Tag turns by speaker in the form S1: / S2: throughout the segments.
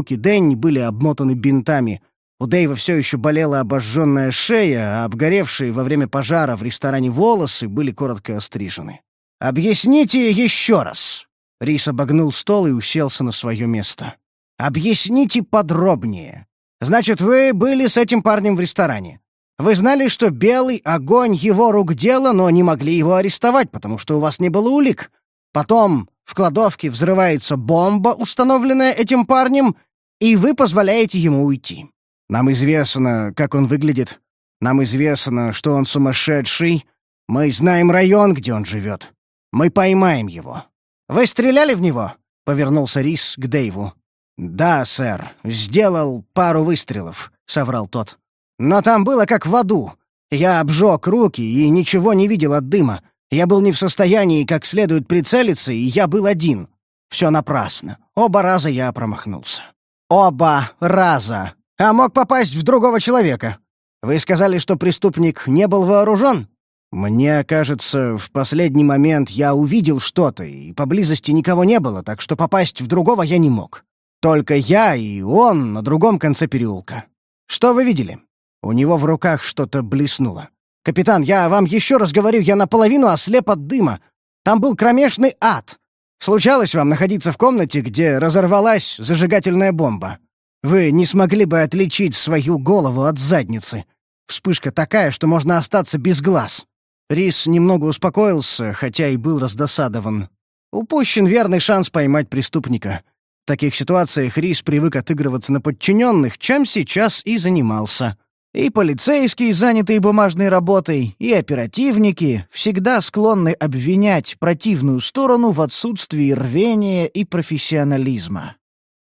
S1: руки Дэнни были обмотаны бинтами. У Дэйва все еще болела обожженная шея, а обгоревшие во время пожара в ресторане волосы были коротко острижены. «Объясните еще раз!» Рис обогнул стол и уселся на свое место. «Объясните подробнее. Значит, вы были с этим парнем в ресторане. Вы знали, что белый огонь его рук дело, но не могли его арестовать, потому что у вас не было улик. Потом в кладовке взрывается бомба, установленная этим парнем, и вы позволяете ему уйти. Нам известно, как он выглядит. Нам известно, что он сумасшедший. Мы знаем район, где он живет. Мы поймаем его. Вы стреляли в него?» — повернулся Рис к Дэйву. «Да, сэр. Сделал пару выстрелов», — соврал тот. «Но там было как в аду. Я обжег руки и ничего не видел от дыма. Я был не в состоянии как следует прицелиться, и я был один. Все напрасно. Оба раза я промахнулся. Оба раза. А мог попасть в другого человека. Вы сказали, что преступник не был вооружен? Мне кажется, в последний момент я увидел что-то, и поблизости никого не было, так что попасть в другого я не мог. Только я и он на другом конце переулка. Что вы видели? У него в руках что-то блеснуло. Капитан, я вам еще раз говорю, я наполовину ослеп от дыма. Там был кромешный ад. Случалось вам находиться в комнате, где разорвалась зажигательная бомба. Вы не смогли бы отличить свою голову от задницы. Вспышка такая, что можно остаться без глаз. Рис немного успокоился, хотя и был раздосадован. Упущен верный шанс поймать преступника. В таких ситуациях Рис привык отыгрываться на подчиненных, чем сейчас и занимался. И полицейские, занятые бумажной работой, и оперативники всегда склонны обвинять противную сторону в отсутствии рвения и профессионализма.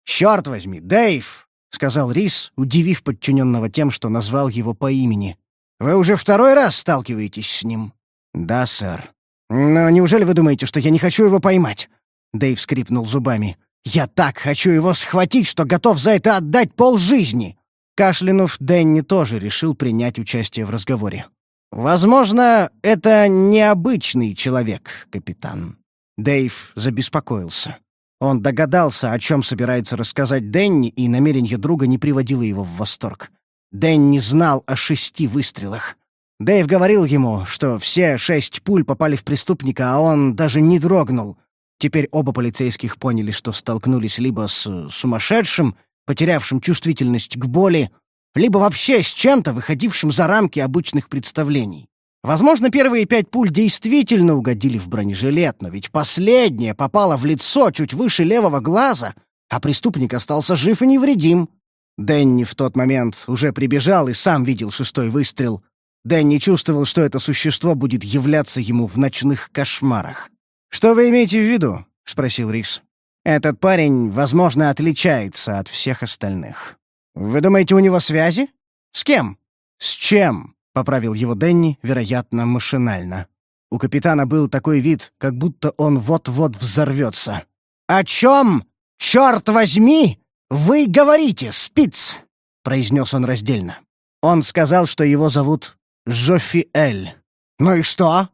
S1: «Черт возьми, Дэйв!» — сказал Рис, удивив подчиненного тем, что назвал его по имени. «Вы уже второй раз сталкиваетесь с ним?» «Да, сэр». «Но неужели вы думаете, что я не хочу его поймать?» Дэйв скрипнул зубами. Я так хочу его схватить, что готов за это отдать полжизни!» Кашлянув, Дэнни тоже решил принять участие в разговоре. «Возможно, это необычный человек, капитан». Дэйв забеспокоился. Он догадался, о чем собирается рассказать Дэнни, и намерение друга не приводило его в восторг. Дэнни знал о шести выстрелах. Дэйв говорил ему, что все шесть пуль попали в преступника, а он даже не дрогнул — Теперь оба полицейских поняли, что столкнулись либо с сумасшедшим, потерявшим чувствительность к боли, либо вообще с чем-то, выходившим за рамки обычных представлений. Возможно, первые пять пуль действительно угодили в бронежилет, но ведь последняя попала в лицо чуть выше левого глаза, а преступник остался жив и невредим. Дэнни в тот момент уже прибежал и сам видел шестой выстрел. Дэнни чувствовал, что это существо будет являться ему в ночных кошмарах. «Что вы имеете в виду?» — спросил Рис. «Этот парень, возможно, отличается от всех остальных. Вы думаете, у него связи? С кем? С чем?» — поправил его Денни, вероятно, машинально. У капитана был такой вид, как будто он вот-вот взорвется. «О чем, черт возьми, вы говорите, спиц?» — произнес он раздельно. Он сказал, что его зовут Жофиэль. «Ну и что?»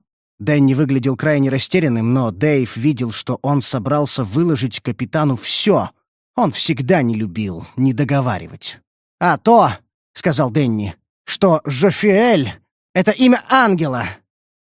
S1: Дэнни выглядел крайне растерянным, но Дэйв видел, что он собрался выложить капитану все. Он всегда не любил не договаривать. «А то», — сказал Дэнни, — «что Жофиэль — это имя ангела».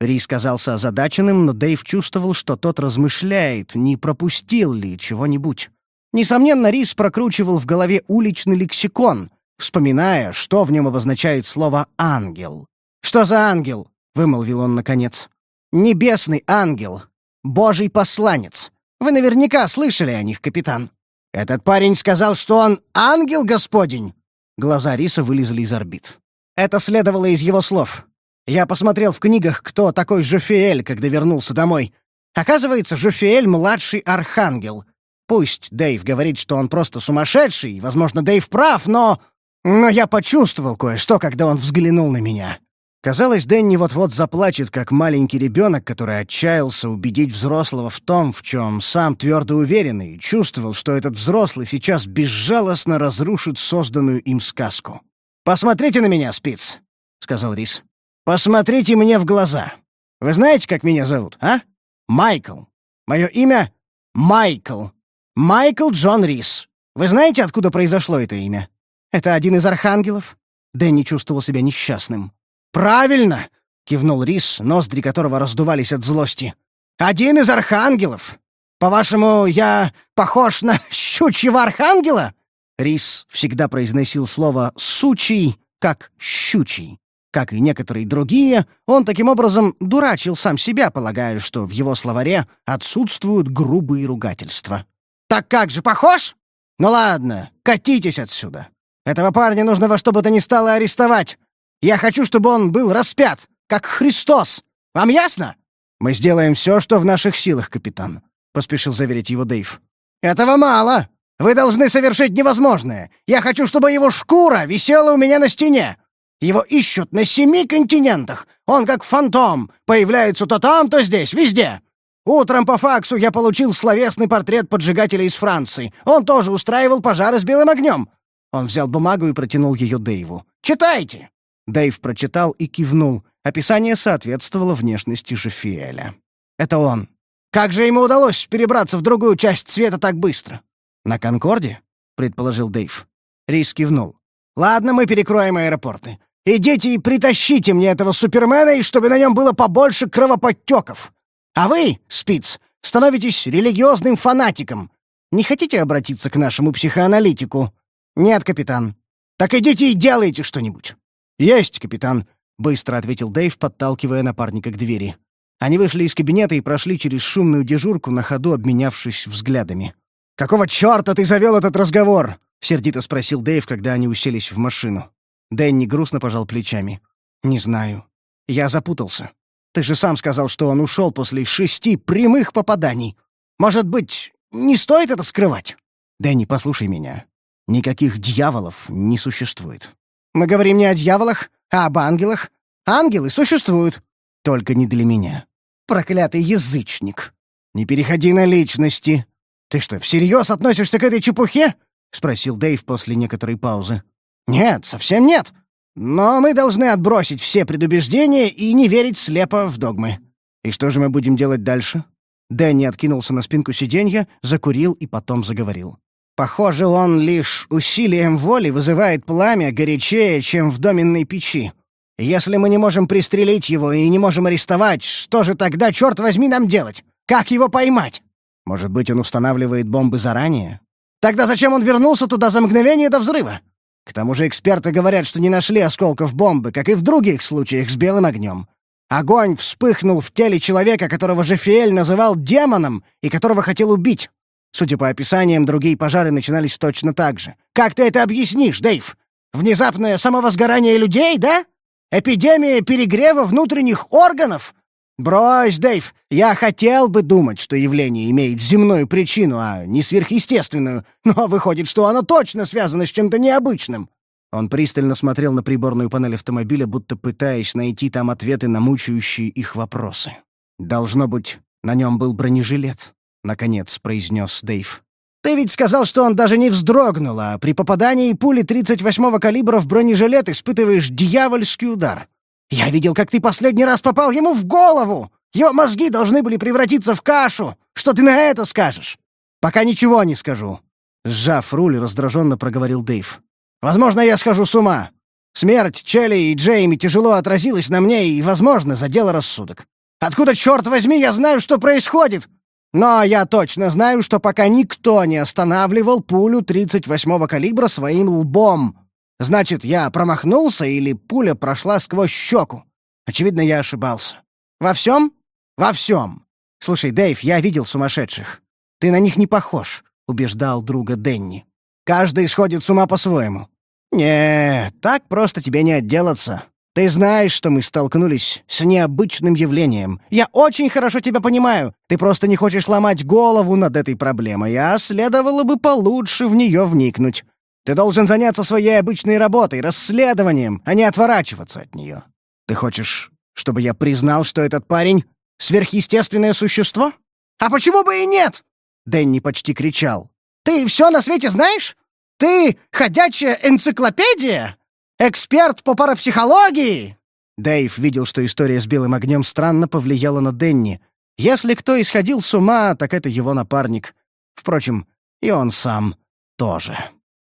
S1: Рис казался озадаченным, но Дэйв чувствовал, что тот размышляет, не пропустил ли чего-нибудь. Несомненно, Рис прокручивал в голове уличный лексикон, вспоминая, что в нем обозначает слово «ангел». «Что за ангел?» — вымолвил он наконец. Небесный ангел. Божий посланец. Вы наверняка слышали о них, капитан. Этот парень сказал, что он ангел господень. Глаза Риса вылезли из орбит. Это следовало из его слов. Я посмотрел в книгах, кто такой Жофиэль, когда вернулся домой. Оказывается, Жофиэль — младший архангел. Пусть Дэйв говорит, что он просто сумасшедший, возможно, Дэйв прав, но... Но я почувствовал кое-что, когда он взглянул на меня. Казалось, Дэнни вот-вот заплачет, как маленький ребенок, который отчаялся убедить взрослого в том, в чем сам твердо уверен, и чувствовал, что этот взрослый сейчас безжалостно разрушит созданную им сказку. «Посмотрите на меня, Спиц», — сказал Рис. «Посмотрите мне в глаза. Вы знаете, как меня зовут, а? Майкл. Мое имя — Майкл. Майкл Джон Рис. Вы знаете, откуда произошло это имя? Это один из архангелов?» Дэнни чувствовал себя несчастным. «Правильно!» — кивнул Рис, ноздри которого раздувались от злости. «Один из архангелов! По-вашему, я похож на щучьего архангела?» Рис всегда произносил слово «сучий» как «щучий». Как и некоторые другие, он таким образом дурачил сам себя, полагая, что в его словаре отсутствуют грубые ругательства. «Так как же, похож? Ну ладно, катитесь отсюда. Этого парня нужно во что бы то ни стало арестовать. Я хочу, чтобы он был распят, как Христос. Вам ясно?» «Мы сделаем все, что в наших силах, капитан», — поспешил заверить его Дэйв. «Этого мало. Вы должны совершить невозможное. Я хочу, чтобы его шкура висела у меня на стене. Его ищут на семи континентах. Он как фантом, появляется то там, то здесь, везде. Утром по факсу я получил словесный портрет поджигателя из Франции. Он тоже устраивал пожары с белым огнем». Он взял бумагу и протянул ее Дэйву. «Читайте!» Дэйв прочитал и кивнул. Описание соответствовало внешности Жефиэля. «Это он. Как же ему удалось перебраться в другую часть света так быстро?» «На Конкорде?» — предположил Дэйв. Рис кивнул. «Ладно, мы перекроем аэропорты. Идите и притащите мне этого Супермена, и чтобы на нем было побольше кровоподтеков. А вы, Спиц, становитесь религиозным фанатиком. Не хотите обратиться к нашему психоаналитику? Нет, капитан. Так идите и делайте что-нибудь. Есть, капитан, быстро ответил Дэйв, подталкивая напарника к двери. Они вышли из кабинета и прошли через шумную дежурку, на ходу обменявшись взглядами. «Какого чёрта ты завёл этот разговор?» — сердито спросил Дэйв, когда они уселись в машину. Дэнни грустно пожал плечами. «Не знаю. Я запутался. Ты же сам сказал, что он ушел после шести прямых попаданий. Может быть, не стоит это скрывать?» «Дэнни, послушай меня. Никаких дьяволов не существует. Мы говорим не о дьяволах, а об ангелах. Ангелы существуют. Только не для меня. Проклятый язычник. Не переходи на личности. Ты что, всерьез относишься к этой чепухе?» — спросил Дэйв после некоторой паузы. «Нет, совсем нет. Но мы должны отбросить все предубеждения и не верить слепо в догмы. И что же мы будем делать дальше?» Дэнни откинулся на спинку сиденья, закурил и потом заговорил. «Похоже, он лишь усилием воли вызывает пламя горячее, чем в доменной печи. Если мы не можем пристрелить его и не можем арестовать, что же тогда, черт возьми, нам делать? Как его поймать? Может быть, он устанавливает бомбы заранее? Тогда зачем он вернулся туда за мгновение до взрыва? К тому же эксперты говорят, что не нашли осколков бомбы, как и в других случаях с белым огнем. Огонь вспыхнул в теле человека, которого Жефиэль называл демоном и которого хотел убить. Судя по описаниям, другие пожары начинались точно так же. Как ты это объяснишь, Дэйв? Внезапное самовозгорание людей, да? Эпидемия перегрева внутренних органов? «Брось, Дэйв, я хотел бы думать, что явление имеет земную причину, а не сверхъестественную, но выходит, что оно точно связано с чем-то необычным». Он пристально смотрел на приборную панель автомобиля, будто пытаясь найти там ответы на мучающие их вопросы. «Должно быть, на нем был бронежилет», — наконец произнес Дэйв. «Ты ведь сказал, что он даже не вздрогнул, а при попадании пули 38-го калибра в бронежилет испытываешь дьявольский удар. Я видел, как ты последний раз попал ему в голову! Его мозги должны были превратиться в кашу! Что ты на это скажешь?» «Пока ничего не скажу», — сжав руль, раздраженно проговорил Дэйв. «Возможно, я схожу с ума. Смерть Челли и Джейми тяжело отразилась на мне и, возможно, задела рассудок. Откуда, черт возьми, я знаю, что происходит? Но я точно знаю, что пока никто не останавливал пулю 38-го калибра своим лбом. Значит, я промахнулся или пуля прошла сквозь щеку? Очевидно, я ошибался. Во всем? Во всем. Слушай, Дэйв, я видел сумасшедших. Ты на них не похож, убеждал друга Денни. Каждый сходит с ума по-своему. Нет, так просто тебе не отделаться. Ты знаешь, что мы столкнулись с необычным явлением. Я очень хорошо тебя понимаю. Ты просто не хочешь ломать голову над этой проблемой, а следовало бы получше в нее вникнуть. Ты должен заняться своей обычной работой, расследованием, а не отворачиваться от нее. Ты хочешь, чтобы я признал, что этот парень — сверхъестественное существо? А почему бы и нет?» Дэнни почти кричал. «Ты все на свете знаешь? Ты — ходячая энциклопедия? Эксперт по парапсихологии?» Дэйв видел, что история с белым огнем странно повлияла на Дэнни. Если кто исходил с ума, так это его напарник. Впрочем, и он сам тоже.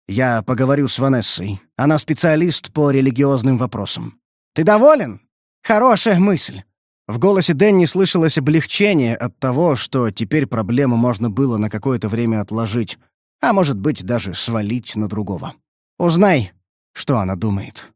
S1: Я поговорю с Ванессой. Она специалист по религиозным вопросам. Ты доволен? Хорошая мысль. В голосе Дэнни слышалось облегчение от того, что теперь проблему можно было на какое-то время отложить, а может быть, даже свалить на другого. Узнай, что она думает.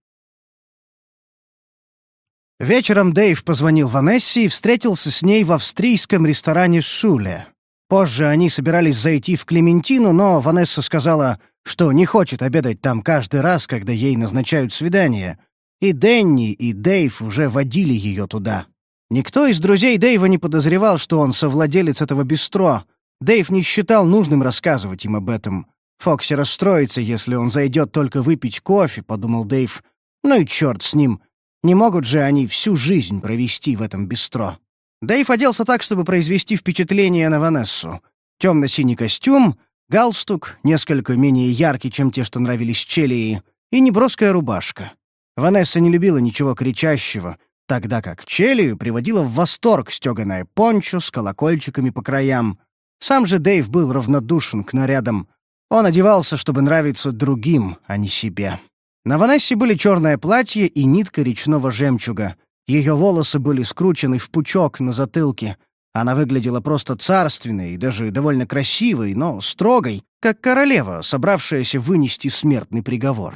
S1: Вечером Дэйв позвонил Ванессе и встретился с ней в австрийском ресторане «Шуле». Позже они собирались зайти в Клементину, но Ванесса сказала, что не хочет обедать там каждый раз, когда ей назначают свидание. И Дэнни, и Дэйв уже водили ее туда. Никто из друзей Дэйва не подозревал, что он совладелец этого бистро. Дэйв не считал нужным рассказывать им об этом. Фокси расстроится, если он зайдет только выпить кофе, подумал Дэйв. Ну и черт с ним. Не могут же они всю жизнь провести в этом бистро. Дэйв оделся так, чтобы произвести впечатление на Ванессу. Темно-синий костюм, галстук, несколько менее яркий, чем те, что нравились Челии, и неброская рубашка. Ванесса не любила ничего кричащего, тогда как Челию приводила в восторг стёганая пончо с колокольчиками по краям. Сам же Дэйв был равнодушен к нарядам. Он одевался, чтобы нравиться другим, а не себе. На Ванессе были черное платье и нитка речного жемчуга. Ее волосы были скручены в пучок на затылке. Она выглядела просто царственной и даже довольно красивой, но строгой, как королева, собравшаяся вынести смертный приговор.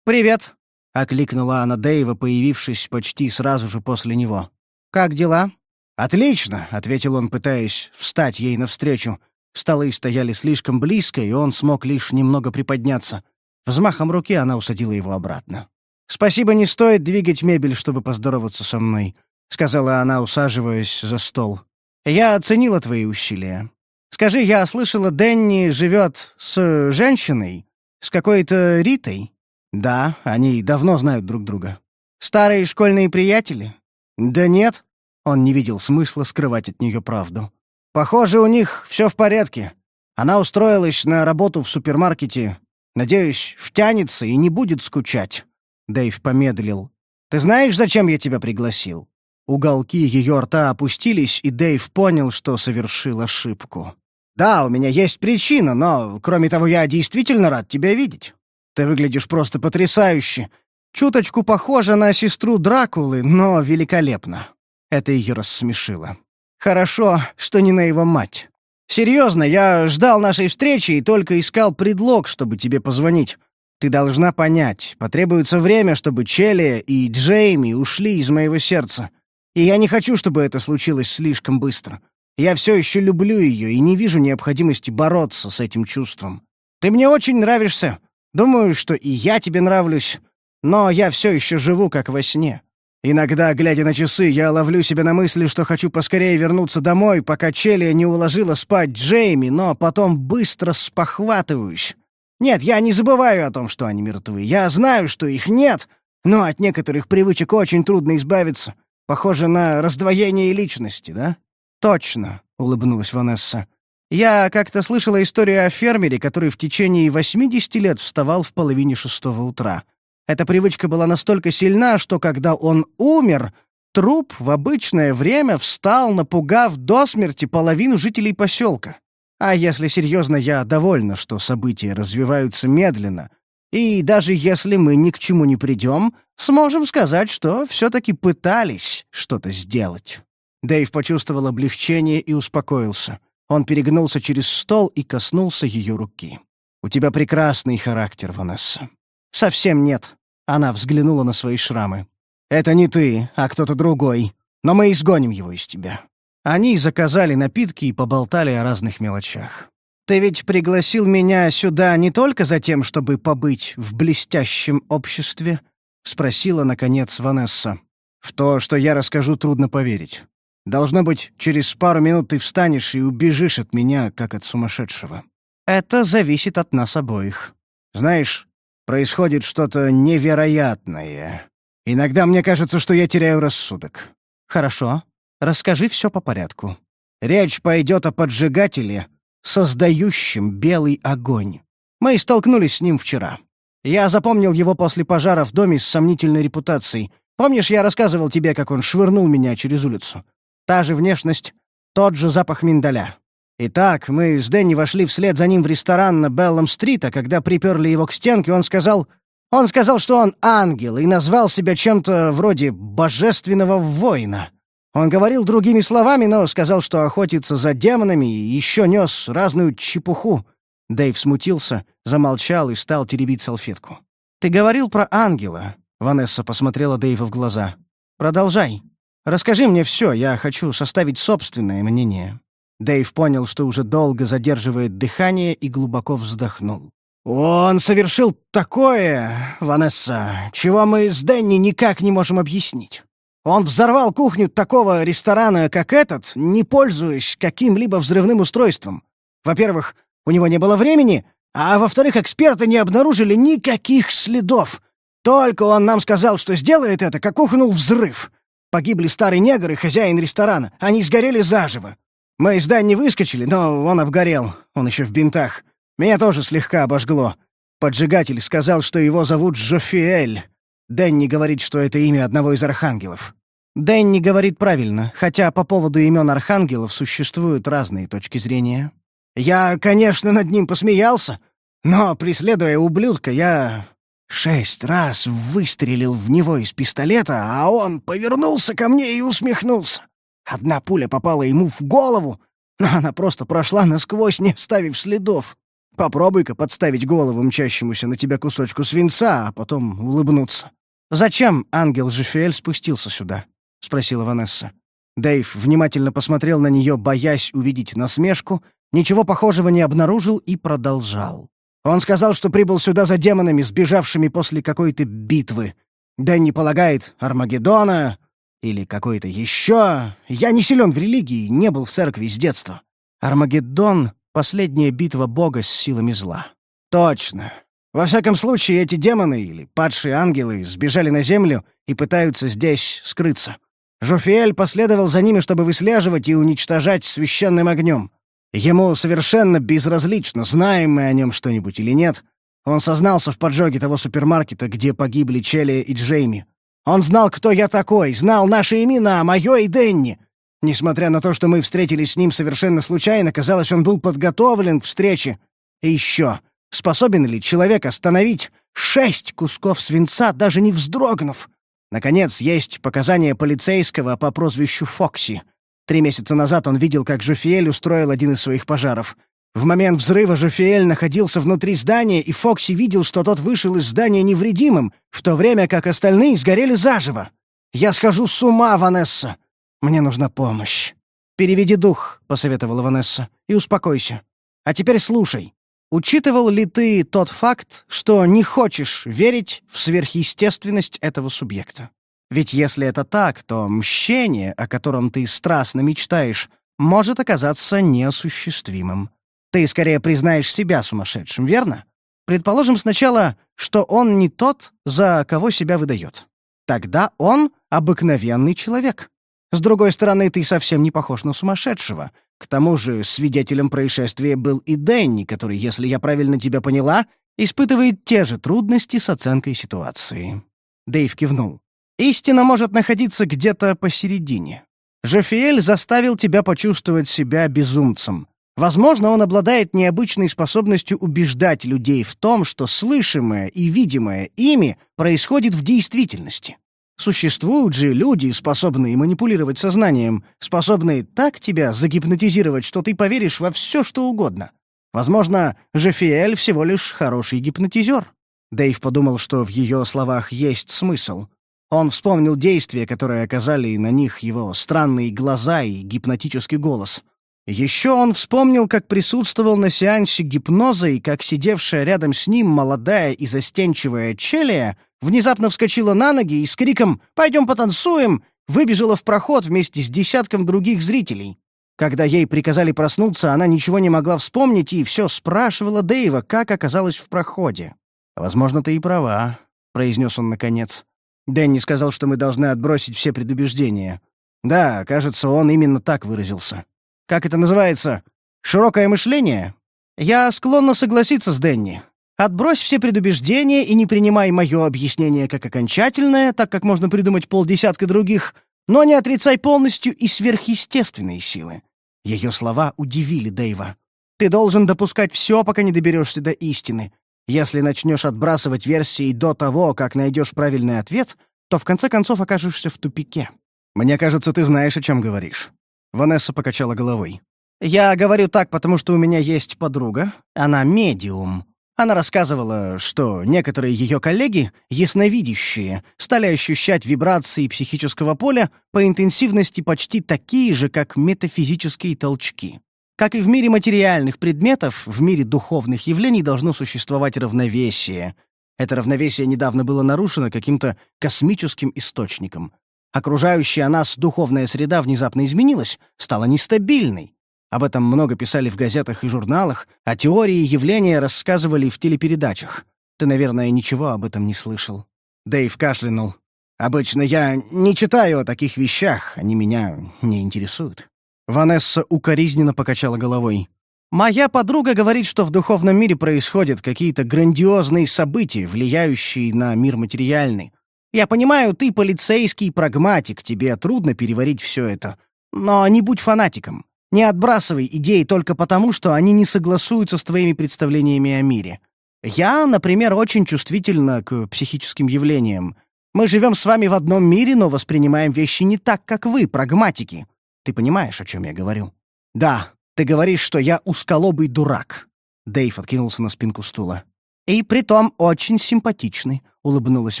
S1: «Привет!» — окликнула она Дэйва, появившись почти сразу же после него. «Как дела?» «Отлично!» — ответил он, пытаясь встать ей навстречу. Столы стояли слишком близко, и он смог лишь немного приподняться. Взмахом руки она усадила его обратно. «Спасибо, не стоит двигать мебель, чтобы поздороваться со мной», — сказала она, усаживаясь за стол. «Я оценила твои усилия. Скажи, я слышала, Дэнни живет с женщиной? С какой-то Ритой?» «Да, они давно знают друг друга». «Старые школьные приятели?» «Да нет». Он не видел смысла скрывать от нее правду. «Похоже, у них все в порядке. Она устроилась на работу в супермаркете. Надеюсь, втянется и не будет скучать». Дэйв помедлил. «Ты знаешь, зачем я тебя пригласил?» Уголки ее рта опустились, и Дэйв понял, что совершил ошибку. «Да, у меня есть причина, но, кроме того, я действительно рад тебя видеть. Ты выглядишь просто потрясающе. Чуточку похожа на сестру Дракулы, но великолепно». Это ее рассмешило. «Хорошо, что не на его мать. Серьезно, я ждал нашей встречи и только искал предлог, чтобы тебе позвонить. Ты должна понять, потребуется время, чтобы Челия и Джейми ушли из моего сердца. И я не хочу, чтобы это случилось слишком быстро. Я все еще люблю ее и не вижу необходимости бороться с этим чувством. Ты мне очень нравишься. Думаю, что и я тебе нравлюсь. Но я все еще живу как во сне. Иногда, глядя на часы, я ловлю себя на мысли, что хочу поскорее вернуться домой, пока Челия не уложила спать Джейми, но потом быстро спохватываюсь. Нет, я не забываю о том, что они мертвы. Я знаю, что их нет, но от некоторых привычек очень трудно избавиться. Похоже на раздвоение личности, да? Точно, улыбнулась Ванесса. Я как-то слышала историю о фермере, который в течение 80 лет вставал в половине шестого утра. Эта привычка была настолько сильна, что когда он умер, труп в обычное время встал, напугав до смерти половину жителей поселка. А если серьезно, я довольна, что события развиваются медленно. И даже если мы ни к чему не придем, сможем сказать, что все-таки пытались что-то сделать». Дэйв почувствовал облегчение и успокоился. Он перегнулся через стол и коснулся ее руки. «У тебя прекрасный характер, Ванесса». «Совсем нет». Она взглянула на свои шрамы. «Это не ты, а кто-то другой. Но мы изгоним его из тебя. Они заказали напитки и поболтали о разных мелочах. «Ты ведь пригласил меня сюда не только за тем, чтобы побыть в блестящем обществе?» — спросила, наконец, Ванесса. «В то, что я расскажу, трудно поверить. Должно быть, через пару минут ты встанешь и убежишь от меня, как от сумасшедшего. Это зависит от нас обоих. Знаешь, происходит что-то невероятное. Иногда мне кажется, что я теряю рассудок». «Хорошо», Расскажи все по порядку. Речь пойдет о поджигателе, создающем белый огонь. Мы столкнулись с ним вчера. Я запомнил его после пожара в доме с сомнительной репутацией. Помнишь, я рассказывал тебе, как он швырнул меня через улицу? Та же внешность, тот же запах миндаля. Итак, мы с Дэнни вошли вслед за ним в ресторан на Беллом-стрит, а когда приперли его к стенке, он сказал... Он сказал, что он ангел, и назвал себя чем-то вроде божественного воина. Он говорил другими словами, но сказал, что охотится за демонами и еще нес разную чепуху. Дэйв смутился, замолчал и стал теребить салфетку. «Ты говорил про ангела», — Ванесса посмотрела Дэйва в глаза. «Продолжай. Расскажи мне все, я хочу составить собственное мнение». Дэйв понял, что уже долго задерживает дыхание и глубоко вздохнул. «Он совершил такое, Ванесса, чего мы с Дэнни никак не можем объяснить. Он взорвал кухню такого ресторана, как этот, не пользуясь каким-либо взрывным устройством. Во-первых, у него не было времени, а во-вторых, эксперты не обнаружили никаких следов. Только он нам сказал, что сделает это, как ухнул взрыв. Погибли старый негр и хозяин ресторана. Они сгорели заживо. Мы из Дани выскочили, но он обгорел. Он еще в бинтах. Меня тоже слегка обожгло. Поджигатель сказал, что его зовут Жофиэль. Дэнни говорит, что это имя одного из архангелов. Дэнни говорит правильно, хотя по поводу имен архангелов существуют разные точки зрения. Я, конечно, над ним посмеялся, но, преследуя ублюдка, я шесть раз выстрелил в него из пистолета, а он повернулся ко мне и усмехнулся. Одна пуля попала ему в голову, но она просто прошла насквозь, не оставив следов. Попробуй-ка подставить голову мчащемуся на тебя кусочку свинца, а потом улыбнуться. «Зачем ангел Жефиэль спустился сюда?» — спросила Ванесса. Дэйв внимательно посмотрел на нее, боясь увидеть насмешку, ничего похожего не обнаружил и продолжал. Он сказал, что прибыл сюда за демонами, сбежавшими после какой-то битвы. Дэнни полагает Армагеддона, или какой-то еще. Я не силен в религии, не был в церкви с детства. Армагеддон — последняя битва бога с силами зла. Точно. Во всяком случае, эти демоны или падшие ангелы сбежали на землю и пытаются здесь скрыться. Жофиэль последовал за ними, чтобы выслеживать и уничтожать священным огнем. Ему совершенно безразлично, знаем мы о нем что-нибудь или нет. Он сознался в поджоге того супермаркета, где погибли Челли и Джейми. Он знал, кто я такой, знал наши имена, мое и Денни. Несмотря на то, что мы встретились с ним совершенно случайно, казалось, он был подготовлен к встрече. И еще, способен ли человек остановить шесть кусков свинца, даже не вздрогнув? Наконец, есть показания полицейского по прозвищу Фокси. Три месяца назад он видел, как Жуфиэль устроил один из своих пожаров. В момент взрыва Жофиэль находился внутри здания, и Фокси видел, что тот вышел из здания невредимым, в то время как остальные сгорели заживо. «Я схожу с ума, Ванесса! Мне нужна помощь!» «Переведи дух», — посоветовала Ванесса, — «и успокойся. А теперь слушай. Учитывал ли ты тот факт, что не хочешь верить в сверхъестественность этого субъекта? Ведь если это так, то мщение, о котором ты страстно мечтаешь, может оказаться неосуществимым. Ты скорее признаешь себя сумасшедшим, верно? Предположим сначала, что он не тот, за кого себя выдает. Тогда он обыкновенный человек. С другой стороны, ты совсем не похож на сумасшедшего. К тому же свидетелем происшествия был и Дэнни, который, если я правильно тебя поняла, испытывает те же трудности с оценкой ситуации. Дэйв кивнул. Истина может находиться где-то посередине. Жофиэль заставил тебя почувствовать себя безумцем. Возможно, он обладает необычной способностью убеждать людей в том, что слышимое и видимое ими происходит в действительности. Существуют же люди, способные манипулировать сознанием, способные так тебя загипнотизировать, что ты поверишь во все, что угодно. Возможно, Жефиэль всего лишь хороший гипнотизер. Дэйв подумал, что в ее словах есть смысл. Он вспомнил действия, которые оказали на них его странные глаза и гипнотический голос — еще он вспомнил, как присутствовал на сеансе гипноза и как сидевшая рядом с ним молодая и застенчивая Челия внезапно вскочила на ноги и с криком «Пойдем потанцуем!» выбежала в проход вместе с десятком других зрителей. Когда ей приказали проснуться, она ничего не могла вспомнить и все спрашивала Дэйва, как оказалась в проходе. «Возможно, ты и права», — произнес он наконец. Дэнни сказал, что мы должны отбросить все предубеждения. Да, кажется, он именно так выразился. Как это называется? Широкое мышление? Я склонна согласиться с Денни. Отбрось все предубеждения и не принимай мое объяснение как окончательное, так как можно придумать полдесятка других, но не отрицай полностью и сверхъестественные силы. Ее слова удивили Дэйва. «Ты должен допускать все, пока не доберешься до истины. Если начнешь отбрасывать версии до того, как найдешь правильный ответ, то в конце концов окажешься в тупике. Мне кажется, ты знаешь, о чем говоришь». Ванесса покачала головой. «Я говорю так, потому что у меня есть подруга. Она медиум. Она рассказывала, что некоторые ее коллеги, ясновидящие, стали ощущать вибрации психического поля по интенсивности почти такие же, как метафизические толчки. Как и в мире материальных предметов, в мире духовных явлений должно существовать равновесие. Это равновесие недавно было нарушено каким-то космическим источником. Окружающая нас духовная среда внезапно изменилась, стала нестабильной. Об этом много писали в газетах и журналах, а теории явления рассказывали в телепередачах. Ты, наверное, ничего об этом не слышал. Дэйв кашлянул. «Обычно я не читаю о таких вещах, они меня не интересуют». Ванесса укоризненно покачала головой. «Моя подруга говорит, что в духовном мире происходят какие-то грандиозные события, влияющие на мир материальный. Я понимаю, ты полицейский прагматик, тебе трудно переварить все это. Но не будь фанатиком. Не отбрасывай идеи только потому, что они не согласуются с твоими представлениями о мире. Я, например, очень чувствительна к психическим явлениям. Мы живем с вами в одном мире, но воспринимаем вещи не так, как вы, прагматики. Ты понимаешь, о чем я говорю? Да, ты говоришь, что я усколобый дурак. Дэйв откинулся на спинку стула. И притом очень симпатичный, улыбнулась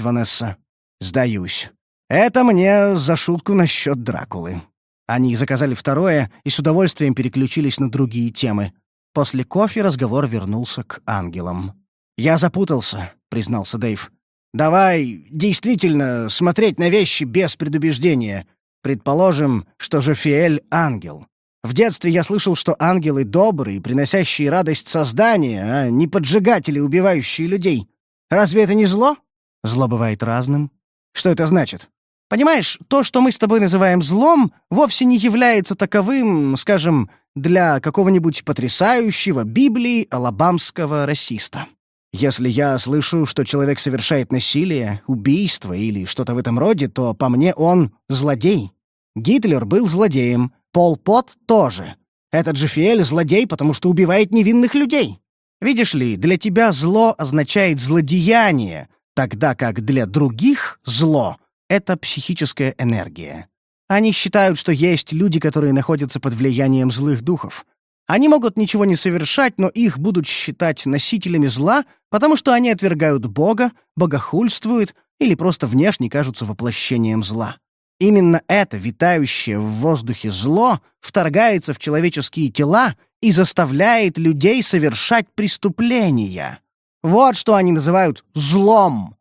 S1: Ванесса. Сдаюсь. Это мне за шутку насчет Дракулы. Они заказали второе и с удовольствием переключились на другие темы. После кофе разговор вернулся к ангелам. «Я запутался», — признался Дэйв. «Давай действительно смотреть на вещи без предубеждения. Предположим, что Жофиэль — ангел. В детстве я слышал, что ангелы добрые, приносящие радость создания, а не поджигатели, убивающие людей. Разве это не зло? Зло бывает разным. Что это значит? Понимаешь, то, что мы с тобой называем злом, вовсе не является таковым, скажем, для какого-нибудь потрясающего Библии алабамского расиста. Если я слышу, что человек совершает насилие, убийство или что-то в этом роде, то по мне он злодей. Гитлер был злодеем, Пол Пот тоже. Этот же Фиэль злодей, потому что убивает невинных людей. Видишь ли, для тебя зло означает злодеяние, тогда как для других зло — это психическая энергия. Они считают, что есть люди, которые находятся под влиянием злых духов. Они могут ничего не совершать, но их будут считать носителями зла, потому что они отвергают Бога, богохульствуют или просто внешне кажутся воплощением зла. Именно это витающее в воздухе зло вторгается в человеческие тела и заставляет людей совершать преступления. Вот что они называют «злом».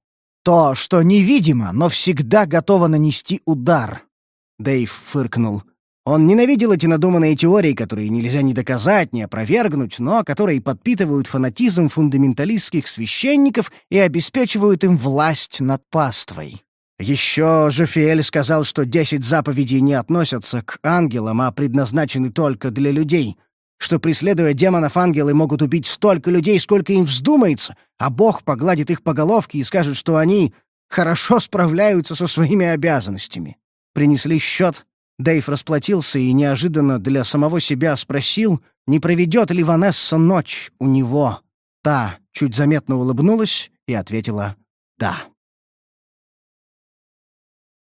S1: То, что невидимо, но всегда готово нанести удар. Дэйв фыркнул. Он ненавидел эти надуманные теории, которые нельзя ни доказать, ни опровергнуть, но которые подпитывают фанатизм фундаменталистских священников и обеспечивают им власть над паствой. Еще Жофиэль сказал, что десять заповедей не относятся к ангелам, а предназначены только для людей что, преследуя демонов, ангелы могут убить столько людей, сколько им вздумается, а Бог погладит их по головке и скажет, что они хорошо справляются со своими обязанностями. Принесли счет, Дэйв расплатился и неожиданно для самого себя спросил, не проведет ли Ванесса ночь у него. Та чуть заметно улыбнулась и ответила «да».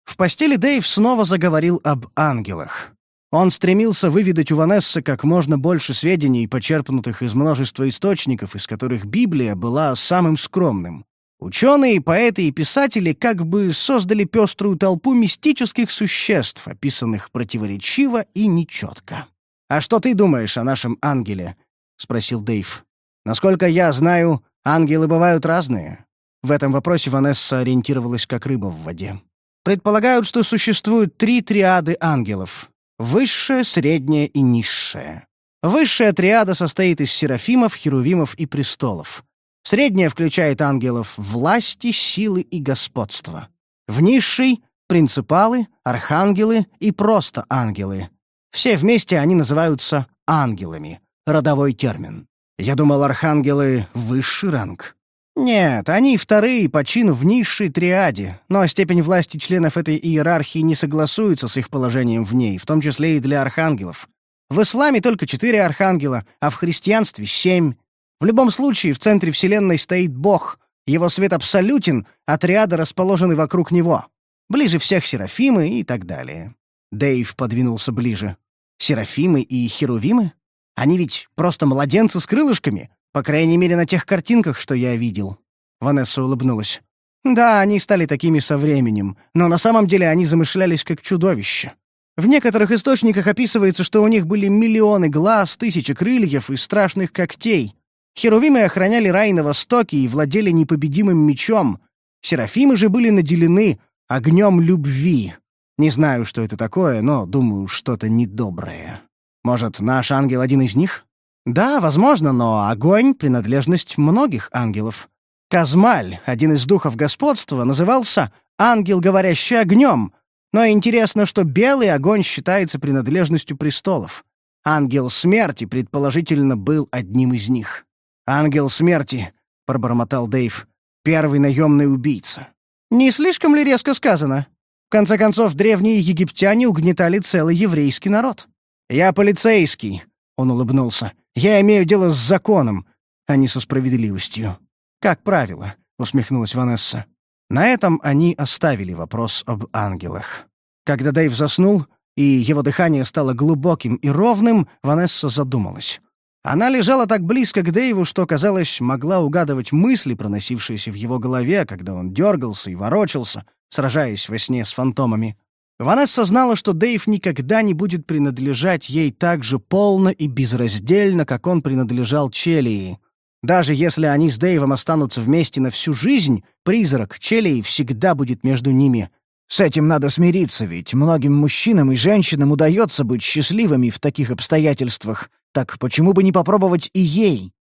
S1: В постели Дэйв снова заговорил об ангелах. Он стремился выведать у Ванессы как можно больше сведений, почерпнутых из множества источников, из которых Библия была самым скромным. Ученые, поэты и писатели как бы создали пеструю толпу мистических существ, описанных противоречиво и нечетко. «А что ты думаешь о нашем ангеле?» — спросил Дэйв. «Насколько я знаю, ангелы бывают разные». В этом вопросе Ванесса ориентировалась как рыба в воде. Предполагают, что существуют три триады ангелов Высшее, среднее и низшее. Высшая триада состоит из серафимов, херувимов и престолов. Средняя включает ангелов власти, силы и господства. В низшей — принципалы, архангелы и просто ангелы. Все вместе они называются ангелами. Родовой термин. Я думал, архангелы — высший ранг. Нет, они вторые по чину в низшей триаде, но степень власти членов этой иерархии не согласуется с их положением в ней, в том числе и для архангелов. В исламе только четыре архангела, а в христианстве — семь. В любом случае, в центре Вселенной стоит Бог. Его свет абсолютен, отряды расположены вокруг него. Ближе всех Серафимы и так далее. Дэйв подвинулся ближе. Серафимы и Херувимы? Они ведь просто младенцы с крылышками, по крайней мере, на тех картинках, что я видел. Ванесса улыбнулась. Да, они стали такими со временем, но на самом деле они замышлялись как чудовища. В некоторых источниках описывается, что у них были миллионы глаз, тысячи крыльев и страшных когтей. Херувимы охраняли рай на востоке и владели непобедимым мечом. Серафимы же были наделены огнем любви. Не знаю, что это такое, но, думаю, что-то недоброе. Может, наш ангел один из них? Да, возможно, но огонь — принадлежность многих ангелов. Казмаль, один из духов господства, назывался «ангел, говорящий огнем», но интересно, что белый огонь считается принадлежностью престолов. Ангел смерти, предположительно, был одним из них. «Ангел смерти», — пробормотал Дэйв, — «первый наемный убийца». Не слишком ли резко сказано? В конце концов, древние египтяне угнетали целый еврейский народ. «Я полицейский», — он улыбнулся. «Я имею дело с законом, а не со справедливостью». «Как правило», — усмехнулась Ванесса. На этом они оставили вопрос об ангелах. Когда Дэйв заснул, и его дыхание стало глубоким и ровным, Ванесса задумалась. Она лежала так близко к Дэйву, что, казалось, могла угадывать мысли, проносившиеся в его голове, когда он дергался и ворочался, сражаясь во сне с фантомами. Ванесса знала, что Дэйв никогда не будет принадлежать ей так же полно и безраздельно, как он принадлежал Челии. Даже если они с Дэйвом останутся вместе на всю жизнь, призрак Челей всегда будет между ними. С этим надо смириться, ведь многим мужчинам и женщинам удается быть счастливыми в таких обстоятельствах. Так почему бы не попробовать и ей?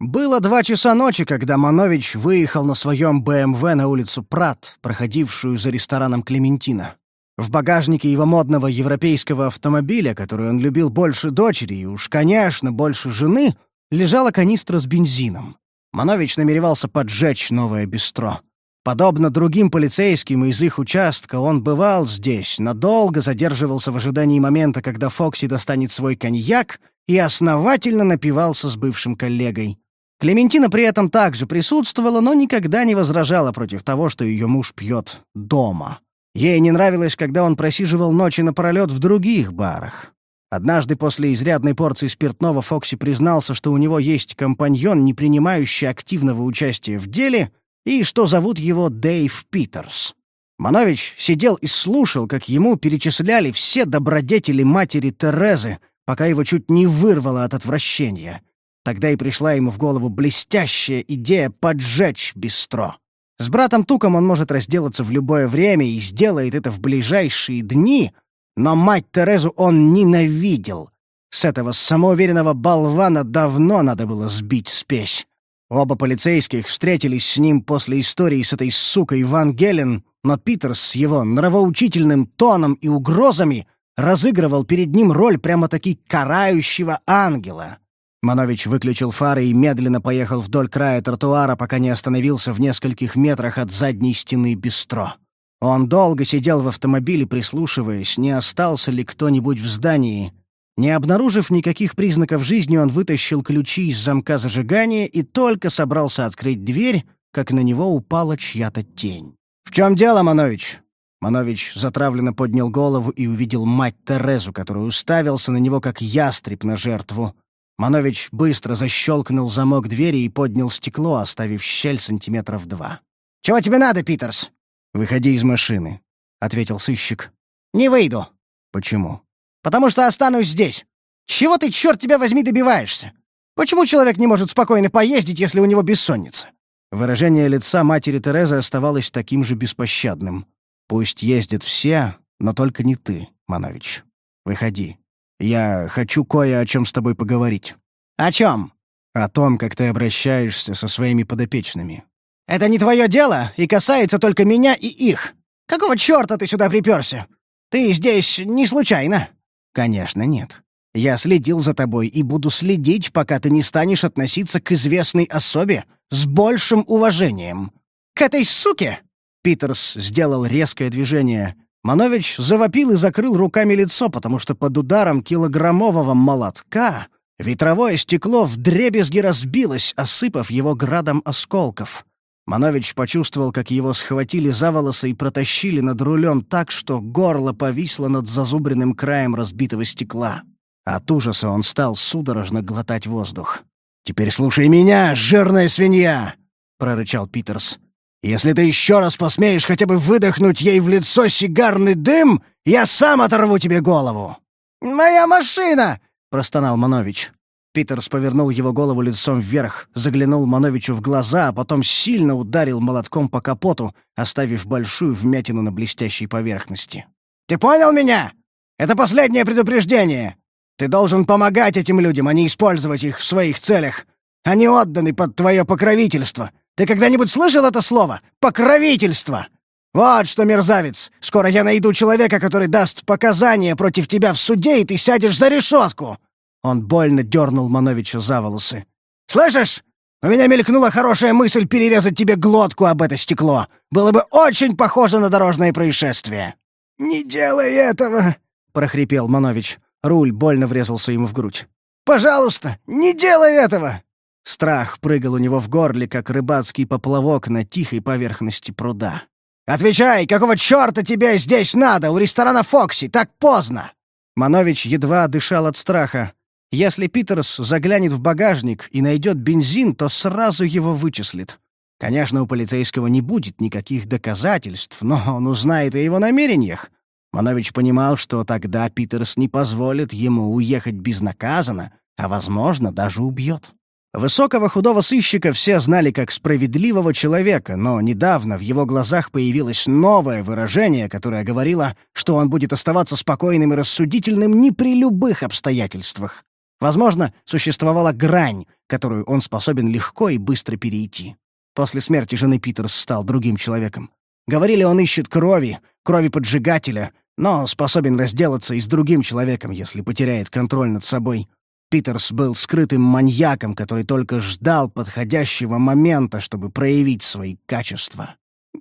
S1: Было два часа ночи, когда Манович выехал на своем БМВ на улицу Прат, проходившую за рестораном Клементина. В багажнике его модного европейского автомобиля, который он любил больше дочери и уж, конечно, больше жены, лежала канистра с бензином. Манович намеревался поджечь новое бистро. Подобно другим полицейским из их участка, он бывал здесь, надолго задерживался в ожидании момента, когда Фокси достанет свой коньяк, и основательно напивался с бывшим коллегой. Клементина при этом также присутствовала, но никогда не возражала против того, что ее муж пьет дома. Ей не нравилось, когда он просиживал ночи напролет в других барах. Однажды после изрядной порции спиртного Фокси признался, что у него есть компаньон, не принимающий активного участия в деле, и что зовут его Дэйв Питерс. Манович сидел и слушал, как ему перечисляли все добродетели матери Терезы, пока его чуть не вырвало от отвращения. Тогда и пришла ему в голову блестящая идея поджечь бистро. С братом Туком он может разделаться в любое время и сделает это в ближайшие дни, но мать Терезу он ненавидел. С этого самоуверенного болвана давно надо было сбить спесь. Оба полицейских встретились с ним после истории с этой сукой Ван Гелен, но Питерс с его нравоучительным тоном и угрозами разыгрывал перед ним роль прямо-таки карающего ангела. Манович выключил фары и медленно поехал вдоль края тротуара, пока не остановился в нескольких метрах от задней стены бистро. Он долго сидел в автомобиле, прислушиваясь, не остался ли кто-нибудь в здании. Не обнаружив никаких признаков жизни, он вытащил ключи из замка зажигания и только собрался открыть дверь, как на него упала чья-то тень. «В чем дело, Манович?» Манович затравленно поднял голову и увидел мать Терезу, который уставился на него, как ястреб на жертву. Манович быстро защелкнул замок двери и поднял стекло, оставив щель сантиметров два. «Чего тебе надо, Питерс?» «Выходи из машины», — ответил сыщик. «Не выйду». «Почему?» «Потому что останусь здесь. Чего ты, черт тебя возьми, добиваешься? Почему человек не может спокойно поездить, если у него бессонница?» Выражение лица матери Терезы оставалось таким же беспощадным. «Пусть ездят все, но только не ты, Манович. Выходи». Я хочу кое о чем с тобой поговорить». «О чем?» «О том, как ты обращаешься со своими подопечными». «Это не твое дело и касается только меня и их. Какого черта ты сюда приперся? Ты здесь не случайно?» «Конечно, нет. Я следил за тобой и буду следить, пока ты не станешь относиться к известной особе с большим уважением». «К этой суке?» Питерс сделал резкое движение. Манович завопил и закрыл руками лицо, потому что под ударом килограммового молотка ветровое стекло вдребезги разбилось, осыпав его градом осколков. Манович почувствовал, как его схватили за волосы и протащили над рулем так, что горло повисло над зазубренным краем разбитого стекла. От ужаса он стал судорожно глотать воздух. «Теперь слушай меня, жирная свинья!» — прорычал Питерс. «Если ты еще раз посмеешь хотя бы выдохнуть ей в лицо сигарный дым, я сам оторву тебе голову!» «Моя машина!» — простонал Манович. Питерс повернул его голову лицом вверх, заглянул Мановичу в глаза, а потом сильно ударил молотком по капоту, оставив большую вмятину на блестящей поверхности. «Ты понял меня? Это последнее предупреждение. Ты должен помогать этим людям, а не использовать их в своих целях. Они отданы под твое покровительство. Ты когда-нибудь слышал это слово? Покровительство! Вот что, мерзавец, скоро я найду человека, который даст показания против тебя в суде, и ты сядешь за решетку!» Он больно дернул Мановича за волосы. «Слышишь? У меня мелькнула хорошая мысль перерезать тебе глотку об это стекло. Было бы очень похоже на дорожное происшествие». «Не делай этого!» — прохрипел Манович. Руль больно врезался ему в грудь. «Пожалуйста, не делай этого!» Страх прыгал у него в горле, как рыбацкий поплавок на тихой поверхности пруда. «Отвечай, какого черта тебе здесь надо, у ресторана «Фокси», так поздно!» Манович едва дышал от страха. Если Питерс заглянет в багажник и найдет бензин, то сразу его вычислит. Конечно, у полицейского не будет никаких доказательств, но он узнает о его намерениях. Манович понимал, что тогда Питерс не позволит ему уехать безнаказанно, а, возможно, даже убьет. Высокого худого сыщика все знали как справедливого человека, но недавно в его глазах появилось новое выражение, которое говорило, что он будет оставаться спокойным и рассудительным не при любых обстоятельствах. Возможно, существовала грань, которую он способен легко и быстро перейти. После смерти жены Питерс стал другим человеком. Говорили, он ищет крови, крови поджигателя, но способен разделаться и с другим человеком, если потеряет контроль над собой. Питерс был скрытым маньяком, который только ждал подходящего момента, чтобы проявить свои качества.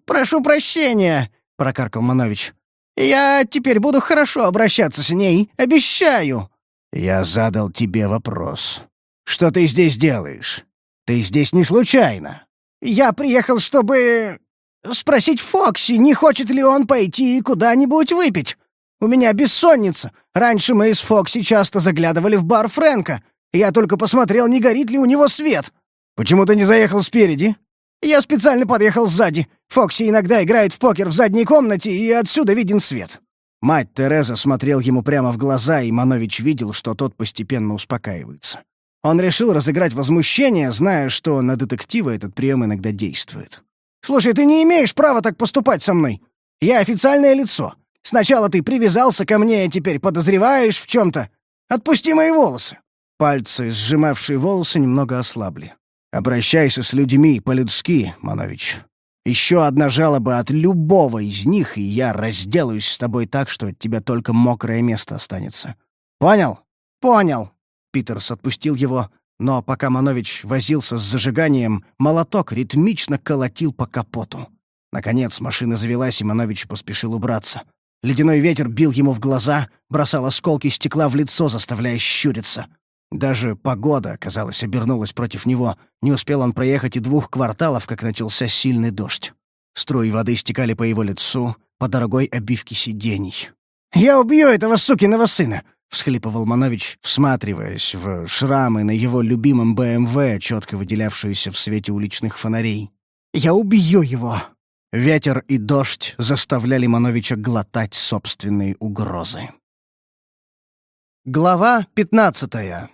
S1: «Прошу прощения», — прокаркал Манович. «Я теперь буду хорошо обращаться с ней, обещаю». «Я задал тебе вопрос. Что ты здесь делаешь? Ты здесь не случайно?» «Я приехал, чтобы... спросить Фокси, не хочет ли он пойти куда-нибудь выпить. У меня бессонница. Раньше мы с Фокси часто заглядывали в бар Фрэнка. Я только посмотрел, не горит ли у него свет. Почему ты не заехал спереди?» «Я специально подъехал сзади. Фокси иногда играет в покер в задней комнате, и отсюда виден свет». Мать Тереза смотрел ему прямо в глаза, и Манович видел, что тот постепенно успокаивается. Он решил разыграть возмущение, зная, что на детектива этот прием иногда действует. «Слушай, ты не имеешь права так поступать со мной. Я официальное лицо. Сначала ты привязался ко мне, а теперь подозреваешь в чем-то. Отпусти мои волосы». Пальцы, сжимавшие волосы, немного ослабли. «Обращайся с людьми по-людски, Манович. Еще одна жалоба от любого из них, и я разделаюсь с тобой так, что от тебя только мокрое место останется. Понял? Понял. Питерс отпустил его, но пока Манович возился с зажиганием, молоток ритмично колотил по капоту. Наконец машина завелась, и Манович поспешил убраться. Ледяной ветер бил ему в глаза, бросал осколки стекла в лицо, заставляя щуриться. Даже погода, казалось, обернулась против него. Не успел он проехать и двух кварталов, как начался сильный дождь. Струи воды стекали по его лицу, по дорогой обивке сидений. «Я убью этого сукиного сына!» — всхлипывал Манович, всматриваясь в шрамы на его любимом БМВ, четко выделявшиеся в свете уличных фонарей. «Я убью его!» Ветер и дождь заставляли Мановича глотать собственные угрозы. Глава пятнадцатая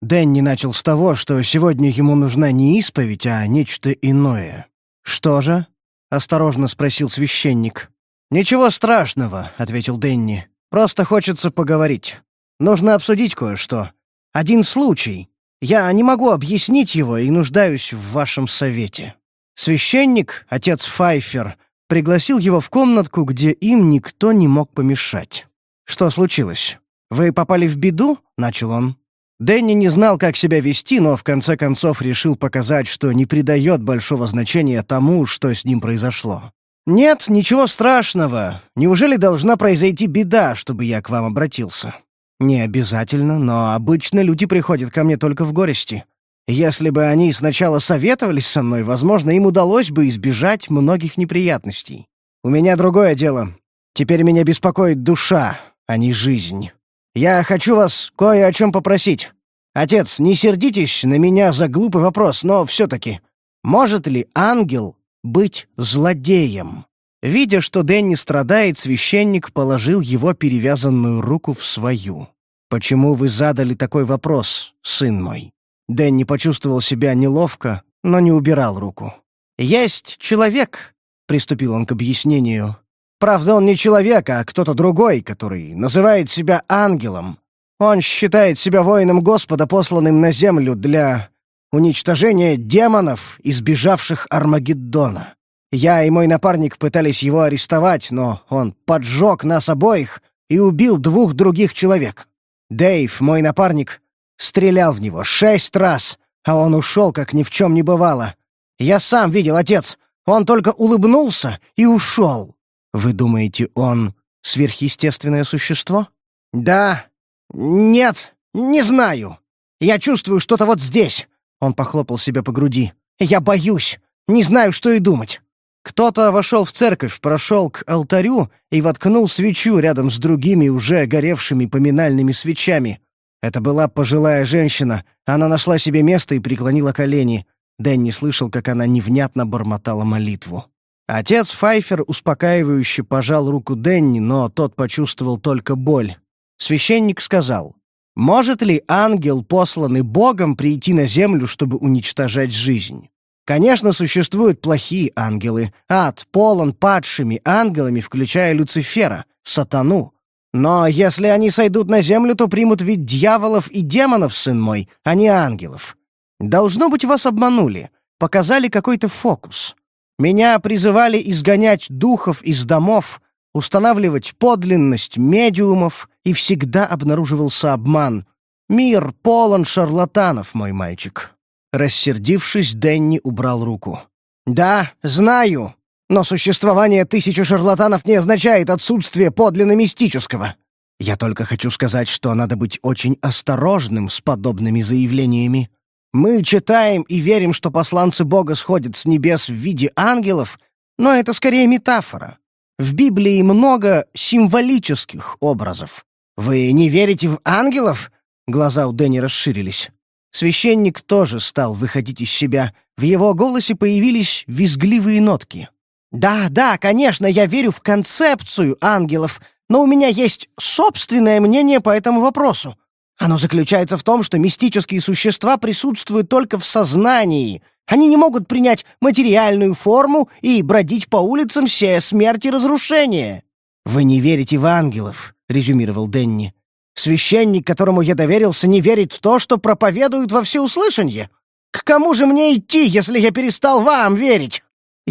S1: Дэнни начал с того, что сегодня ему нужна не исповедь, а нечто иное. «Что же?» — осторожно спросил священник. «Ничего страшного», — ответил Дэнни. «Просто хочется поговорить. Нужно обсудить кое-что. Один случай. Я не могу объяснить его и нуждаюсь в вашем совете». Священник, отец Файфер, пригласил его в комнатку, где им никто не мог помешать. «Что случилось? Вы попали в беду?» — начал он. Дэнни не знал, как себя вести, но в конце концов решил показать, что не придает большого значения тому, что с ним произошло. «Нет, ничего страшного. Неужели должна произойти беда, чтобы я к вам обратился?» «Не обязательно, но обычно люди приходят ко мне только в горести. Если бы они сначала советовались со мной, возможно, им удалось бы избежать многих неприятностей. У меня другое дело. Теперь меня беспокоит душа, а не жизнь. Я хочу вас кое о чем попросить. Отец, не сердитесь на меня за глупый вопрос, но все-таки, может ли ангел быть злодеем?» Видя, что Дэнни страдает, священник положил его перевязанную руку в свою. «Почему вы задали такой вопрос, сын мой?» Дэнни почувствовал себя неловко, но не убирал руку. «Есть человек», — приступил он к объяснению. «Правда, он не человек, а кто-то другой, который называет себя ангелом. Он считает себя воином Господа, посланным на землю для уничтожения демонов, избежавших Армагеддона. Я и мой напарник пытались его арестовать, но он поджег нас обоих и убил двух других человек. Дэйв, мой напарник, стрелял в него шесть раз, а он ушел, как ни в чем не бывало. Я сам видел, отец. Он только улыбнулся и ушел. Вы думаете, он сверхъестественное существо? Да. Нет, не знаю. Я чувствую что-то вот здесь. Он похлопал себя по груди. Я боюсь. Не знаю, что и думать. Кто-то вошел в церковь, прошел к алтарю и воткнул свечу рядом с другими уже горевшими поминальными свечами. Это была пожилая женщина. Она нашла себе место и преклонила колени. Дэнни слышал, как она невнятно бормотала молитву. Отец Файфер успокаивающе пожал руку Дэнни, но тот почувствовал только боль. Священник сказал, «Может ли ангел, посланный Богом, прийти на землю, чтобы уничтожать жизнь?» Конечно, существуют плохие ангелы. Ад полон падшими ангелами, включая Люцифера, сатану. Но если они сойдут на землю, то примут вид дьяволов и демонов, сын мой, а не ангелов. Должно быть, вас обманули, показали какой-то фокус. Меня призывали изгонять духов из домов, устанавливать подлинность медиумов, и всегда обнаруживался обман. Мир полон шарлатанов, мой мальчик. Рассердившись, Дэнни убрал руку. «Да, знаю, но существование тысячи шарлатанов не означает отсутствие подлинно мистического. Я только хочу сказать, что надо быть очень осторожным с подобными заявлениями. Мы читаем и верим, что посланцы Бога сходят с небес в виде ангелов, но это скорее метафора. В Библии много символических образов. Вы не верите в ангелов? Глаза у Дэнни расширились. Священник тоже стал выходить из себя. В его голосе появились визгливые нотки. «Да, да, конечно, я верю в концепцию ангелов, но у меня есть собственное мнение по этому вопросу. Оно заключается в том, что мистические существа присутствуют только в сознании. Они не могут принять материальную форму и бродить по улицам, сея смерть и разрушение». «Вы не верите в ангелов», — резюмировал Денни. Священник, которому я доверился, не верит в то, что проповедуют во всеуслышанье. К кому же мне идти, если я перестал вам верить?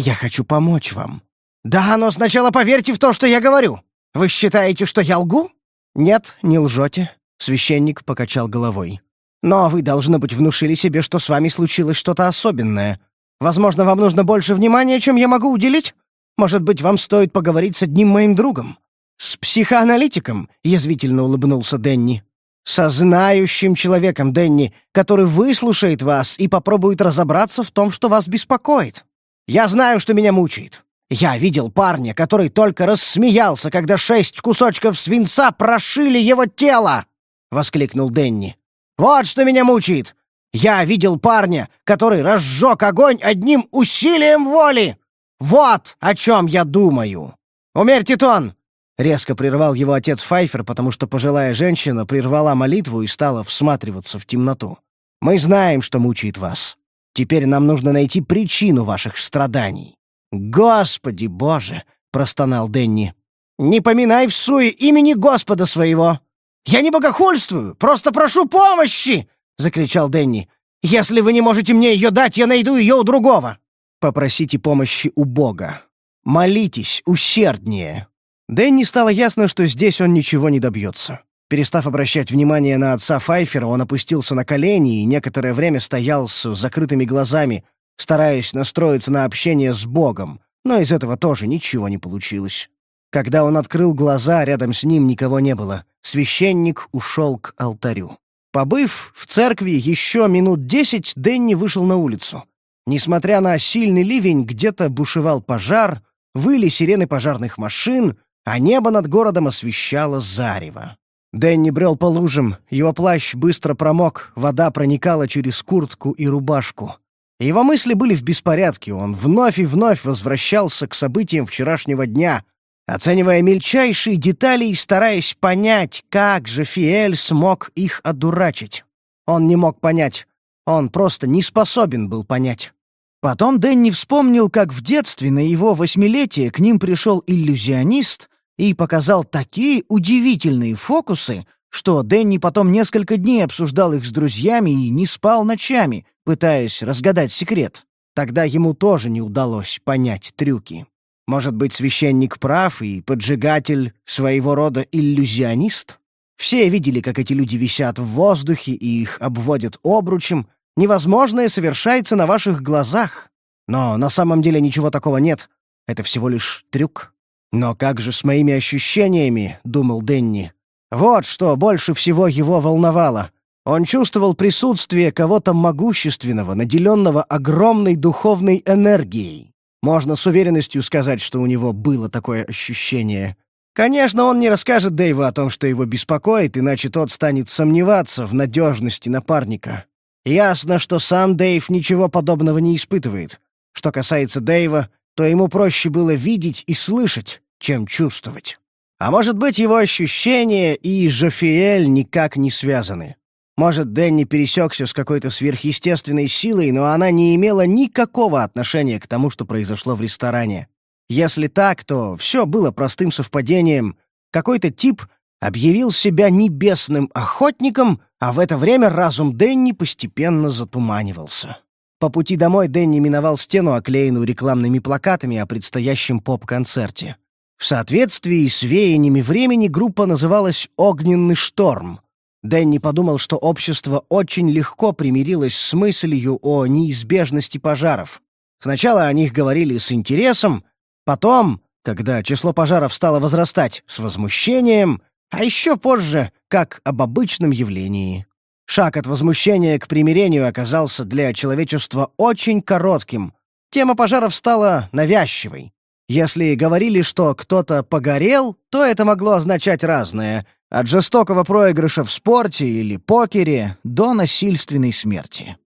S1: Я хочу помочь вам. Да, но сначала поверьте в то, что я говорю. Вы считаете, что я лгу? Нет, не лжете. Священник покачал головой. Но вы, должно быть, внушили себе, что с вами случилось что-то особенное. Возможно, вам нужно больше внимания, чем я могу уделить? Может быть, вам стоит поговорить с одним моим другом? «С психоаналитиком», — язвительно улыбнулся Денни. «Со знающим человеком, Денни, который выслушает вас и попробует разобраться в том, что вас беспокоит. Я знаю, что меня мучает. Я видел парня, который только рассмеялся, когда шесть кусочков свинца прошили его тело!» — воскликнул Денни. «Вот что меня мучает! Я видел парня, который разжег огонь одним усилием воли! Вот о чем я думаю! Умерьте тон! Резко прервал его отец Файфер, потому что пожилая женщина прервала молитву и стала всматриваться в темноту. «Мы знаем, что мучает вас. Теперь нам нужно найти причину ваших страданий». «Господи Боже!» — простонал Денни. «Не поминай в суе имени Господа своего!» «Я не богохульствую, просто прошу помощи!» — закричал Денни. «Если вы не можете мне ее дать, я найду ее у другого!» «Попросите помощи у Бога. Молитесь усерднее, Дэнни стало ясно, что здесь он ничего не добьется. Перестав обращать внимание на отца Файфера, он опустился на колени и некоторое время стоял с закрытыми глазами, стараясь настроиться на общение с Богом, но из этого тоже ничего не получилось. Когда он открыл глаза, рядом с ним никого не было. Священник ушел к алтарю. Побыв в церкви еще минут десять, Дэнни вышел на улицу. Несмотря на сильный ливень, где-то бушевал пожар, выли сирены пожарных машин, а небо над городом освещало зарево. Дэнни брел по лужам, его плащ быстро промок, вода проникала через куртку и рубашку. Его мысли были в беспорядке, он вновь и вновь возвращался к событиям вчерашнего дня, оценивая мельчайшие детали и стараясь понять, как же Фиэль смог их одурачить. Он не мог понять, он просто не способен был понять. Потом Дэнни вспомнил, как в детстве на его восьмилетие к ним пришел иллюзионист и показал такие удивительные фокусы, что Дэнни потом несколько дней обсуждал их с друзьями и не спал ночами, пытаясь разгадать секрет. Тогда ему тоже не удалось понять трюки. Может быть, священник прав и поджигатель своего рода иллюзионист? Все видели, как эти люди висят в воздухе и их обводят обручем. Невозможное совершается на ваших глазах. Но на самом деле ничего такого нет. Это всего лишь трюк. «Но как же с моими ощущениями?» — думал Денни. Вот что больше всего его волновало. Он чувствовал присутствие кого-то могущественного, наделенного огромной духовной энергией. Можно с уверенностью сказать, что у него было такое ощущение. Конечно, он не расскажет Дэйву о том, что его беспокоит, иначе тот станет сомневаться в надежности напарника. Ясно, что сам Дэйв ничего подобного не испытывает. Что касается Дэйва, то ему проще было видеть и слышать, чем чувствовать. А может быть, его ощущения и Жофиэль никак не связаны. Может, Дэнни пересекся с какой-то сверхъестественной силой, но она не имела никакого отношения к тому, что произошло в ресторане. Если так, то все было простым совпадением. Какой-то тип объявил себя небесным охотником, а в это время разум Дэнни постепенно затуманивался. По пути домой Дэнни миновал стену, оклеенную рекламными плакатами о предстоящем поп-концерте. В соответствии с веяниями времени группа называлась «Огненный шторм». Дэнни подумал, что общество очень легко примирилось с мыслью о неизбежности пожаров. Сначала о них говорили с интересом, потом, когда число пожаров стало возрастать, с возмущением, а еще позже, как об обычном явлении. Шаг от возмущения к примирению оказался для человечества очень коротким. Тема пожаров стала навязчивой. Если говорили, что кто-то погорел, то это могло означать разное — от жестокого проигрыша в спорте или покере до насильственной смерти.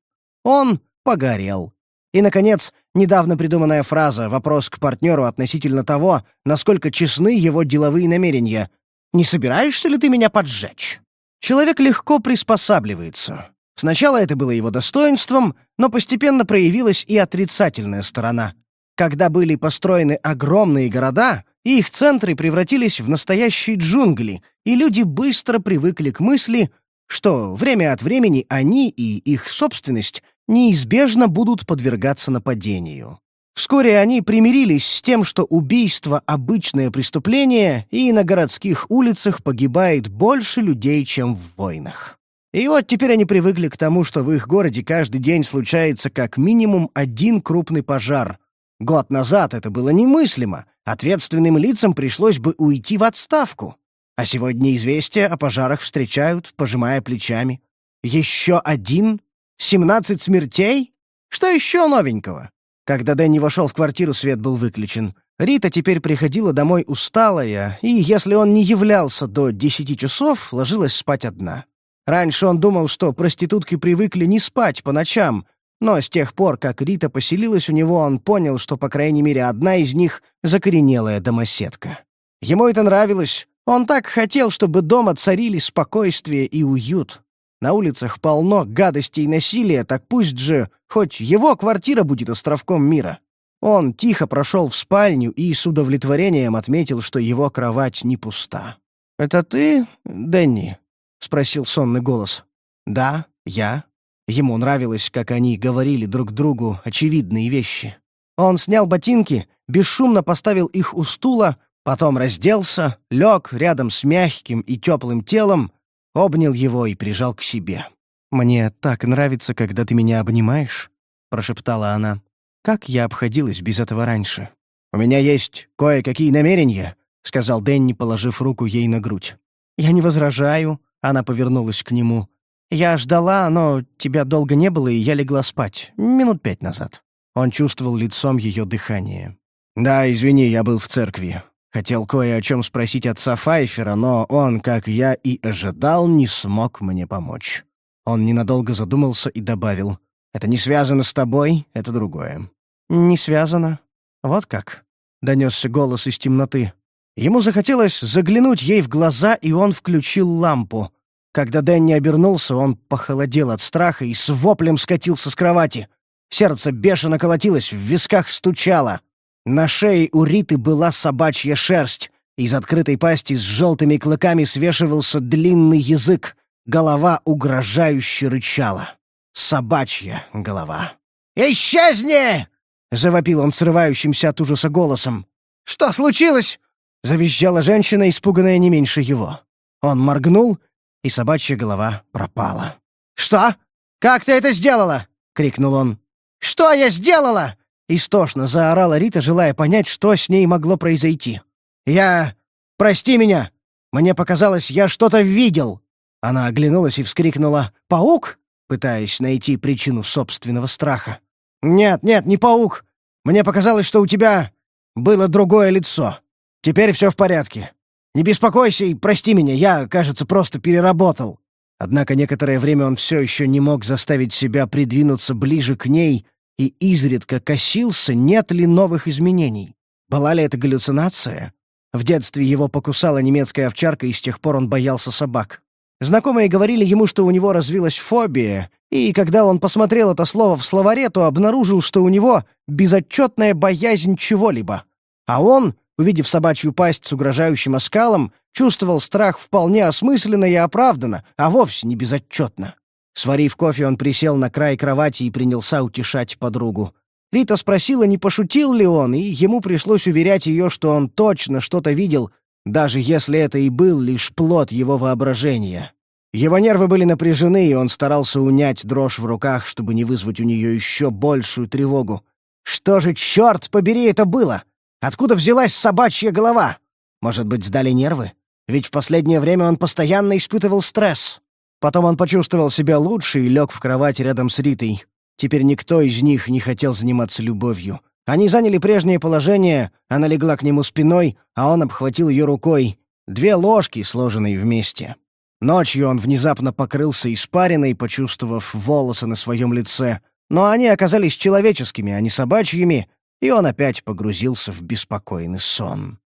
S1: Он погорел. И, наконец, недавно придуманная фраза «вопрос к партнеру относительно того, насколько честны его деловые намерения. Не собираешься ли ты меня поджечь?» Человек легко приспосабливается. Сначала это было его достоинством, но постепенно проявилась и отрицательная сторона — когда были построены огромные города, их центры превратились в настоящие джунгли, и люди быстро привыкли к мысли, что время от времени они и их собственность неизбежно будут подвергаться нападению. Вскоре они примирились с тем, что убийство — обычное преступление, и на городских улицах погибает больше людей, чем в войнах. И вот теперь они привыкли к тому, что в их городе каждый день случается как минимум один крупный пожар, Год назад это было немыслимо. Ответственным лицам пришлось бы уйти в отставку. А сегодня известия о пожарах встречают, пожимая плечами. Еще один? Семнадцать смертей? Что еще новенького? Когда Дэнни вошел в квартиру, свет был выключен. Рита теперь приходила домой усталая, и, если он не являлся до десяти часов, ложилась спать одна. Раньше он думал, что проститутки привыкли не спать по ночам, но с тех пор, как Рита поселилась у него, он понял, что, по крайней мере, одна из них — закоренелая домоседка. Ему это нравилось. Он так хотел, чтобы дома царили спокойствие и уют. На улицах полно гадости и насилия, так пусть же хоть его квартира будет островком мира. Он тихо прошел в спальню и с удовлетворением отметил, что его кровать не пуста. «Это ты, Дэнни?» — спросил сонный голос. «Да, я», Ему нравилось, как они говорили друг другу очевидные вещи. Он снял ботинки, бесшумно поставил их у стула, потом разделся, лег рядом с мягким и теплым телом, обнял его и прижал к себе. «Мне так нравится, когда ты меня обнимаешь», — прошептала она. «Как я обходилась без этого раньше?» «У меня есть кое-какие намерения», — сказал Дэнни, положив руку ей на грудь. «Я не возражаю», — она повернулась к нему. «Я ждала, но тебя долго не было, и я легла спать. Минут пять назад». Он чувствовал лицом ее дыхание. «Да, извини, я был в церкви. Хотел кое о чем спросить отца Файфера, но он, как я и ожидал, не смог мне помочь». Он ненадолго задумался и добавил. «Это не связано с тобой, это другое». «Не связано. Вот как?» — донесся голос из темноты. Ему захотелось заглянуть ей в глаза, и он включил лампу. Когда Дэнни обернулся, он похолодел от страха и с воплем скатился с кровати. Сердце бешено колотилось, в висках стучало. На шее у Риты была собачья шерсть. Из открытой пасти с желтыми клыками свешивался длинный язык. Голова угрожающе рычала. Собачья голова. «Исчезни!» — завопил он срывающимся от ужаса голосом. «Что случилось?» — завизжала женщина, испуганная не меньше его. Он моргнул, и собачья голова пропала. «Что? Как ты это сделала?» — крикнул он. «Что я сделала?» — истошно заорала Рита, желая понять, что с ней могло произойти. «Я... Прости меня! Мне показалось, я что-то видел!» Она оглянулась и вскрикнула «Паук?» пытаясь найти причину собственного страха. «Нет, нет, не паук. Мне показалось, что у тебя было другое лицо. Теперь все в порядке. Не беспокойся и прости меня, я, кажется, просто переработал». Однако некоторое время он все еще не мог заставить себя придвинуться ближе к ней и изредка косился, нет ли новых изменений. Была ли это галлюцинация? В детстве его покусала немецкая овчарка, и с тех пор он боялся собак. Знакомые говорили ему, что у него развилась фобия, и когда он посмотрел это слово в словаре, то обнаружил, что у него безотчетная боязнь чего-либо. А он, увидев собачью пасть с угрожающим оскалом, чувствовал страх вполне осмысленно и оправданно, а вовсе не безотчетно. Сварив кофе, он присел на край кровати и принялся утешать подругу. Рита спросила, не пошутил ли он, и ему пришлось уверять ее, что он точно что-то видел, даже если это и был лишь плод его воображения. Его нервы были напряжены, и он старался унять дрожь в руках, чтобы не вызвать у нее еще большую тревогу. Что же, черт побери, это было? Откуда взялась собачья голова? Может быть, сдали нервы? Ведь в последнее время он постоянно испытывал стресс. Потом он почувствовал себя лучше и лег в кровать рядом с Ритой. Теперь никто из них не хотел заниматься любовью. Они заняли прежнее положение, она легла к нему спиной, а он обхватил ее рукой. Две ложки, сложенные вместе. Ночью он внезапно покрылся испариной, почувствовав волосы на своем лице. Но они оказались человеческими, а не собачьими, и он опять погрузился в беспокойный сон.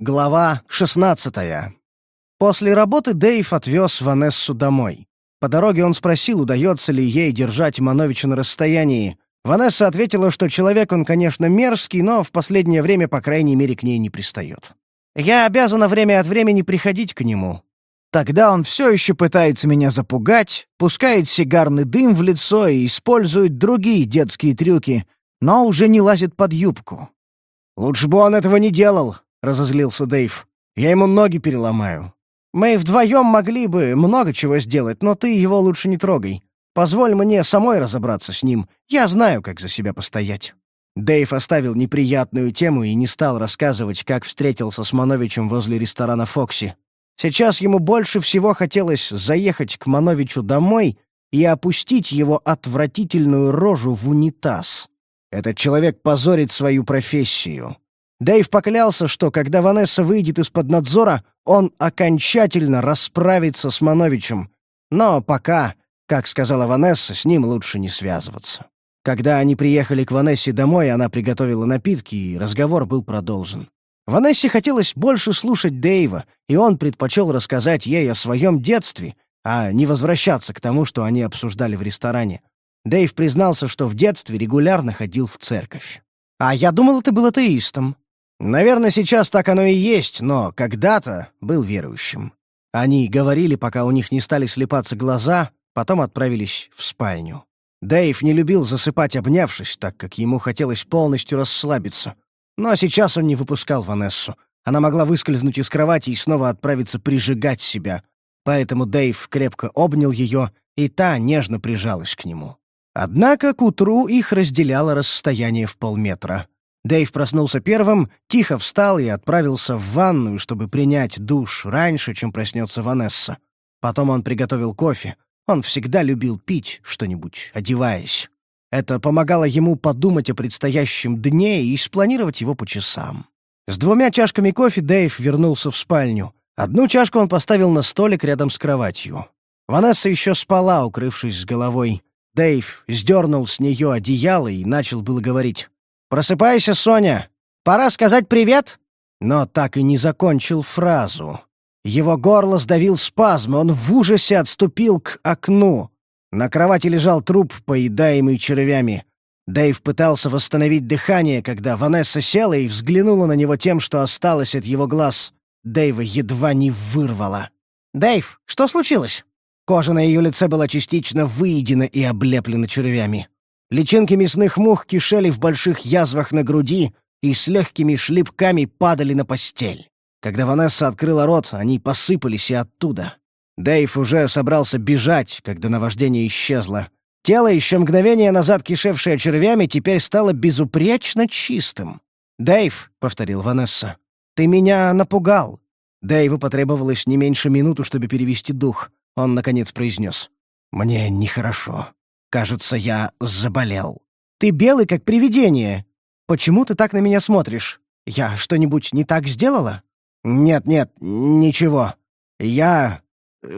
S1: Глава шестнадцатая. После работы Дэйв отвез Ванессу домой. По дороге он спросил, удается ли ей держать Мановича на расстоянии. Ванесса ответила, что человек он, конечно, мерзкий, но в последнее время, по крайней мере, к ней не пристает. «Я обязана время от времени приходить к нему. Тогда он все еще пытается меня запугать, пускает сигарный дым в лицо и использует другие детские трюки, но уже не лазит под юбку». «Лучше бы он этого не делал», — разозлился Дэйв. «Я ему ноги переломаю». Мы вдвоем могли бы много чего сделать, но ты его лучше не трогай. Позволь мне самой разобраться с ним. Я знаю, как за себя постоять». Дэйв оставил неприятную тему и не стал рассказывать, как встретился с Мановичем возле ресторана «Фокси». Сейчас ему больше всего хотелось заехать к Мановичу домой и опустить его отвратительную рожу в унитаз. Этот человек позорит свою профессию. Дэйв поклялся, что когда Ванесса выйдет из-под надзора, он окончательно расправится с Мановичем. Но пока, как сказала Ванесса, с ним лучше не связываться. Когда они приехали к Ванессе домой, она приготовила напитки, и разговор был продолжен. Ванессе хотелось больше слушать Дэйва, и он предпочел рассказать ей о своем детстве, а не возвращаться к тому, что они обсуждали в ресторане. Дэйв признался, что в детстве регулярно ходил в церковь. «А я думал, ты был атеистом», Наверное, сейчас так оно и есть, но когда-то был верующим. Они говорили, пока у них не стали слепаться глаза, потом отправились в спальню. Дэйв не любил засыпать, обнявшись, так как ему хотелось полностью расслабиться. Но сейчас он не выпускал Ванессу. Она могла выскользнуть из кровати и снова отправиться прижигать себя. Поэтому Дэйв крепко обнял ее, и та нежно прижалась к нему. Однако к утру их разделяло расстояние в полметра. Дэйв проснулся первым, тихо встал и отправился в ванную, чтобы принять душ раньше, чем проснется Ванесса. Потом он приготовил кофе. Он всегда любил пить что-нибудь, одеваясь. Это помогало ему подумать о предстоящем дне и спланировать его по часам. С двумя чашками кофе Дэйв вернулся в спальню. Одну чашку он поставил на столик рядом с кроватью. Ванесса еще спала, укрывшись с головой. Дэйв сдернул с нее одеяло и начал было говорить. «Просыпайся, Соня! Пора сказать привет!» Но так и не закончил фразу. Его горло сдавил спазм, он в ужасе отступил к окну. На кровати лежал труп, поедаемый червями. Дэйв пытался восстановить дыхание, когда Ванесса села и взглянула на него тем, что осталось от его глаз. Дэйва едва не вырвала. «Дэйв, что случилось?» Кожа на ее лице была частично выедена и облеплена червями. Личинки мясных мух кишели в больших язвах на груди и с легкими шлепками падали на постель. Когда Ванесса открыла рот, они посыпались и оттуда. Дэйв уже собрался бежать, когда наваждение исчезло. Тело, еще мгновение назад кишевшее червями, теперь стало безупречно чистым. «Дэйв», — повторил Ванесса, — «ты меня напугал». Дэйву потребовалось не меньше минуту, чтобы перевести дух. Он, наконец, произнес. «Мне нехорошо. Кажется, я заболел». «Ты белый, как привидение. Почему ты так на меня смотришь? Я что-нибудь не так сделала?» «Нет-нет, ничего. Я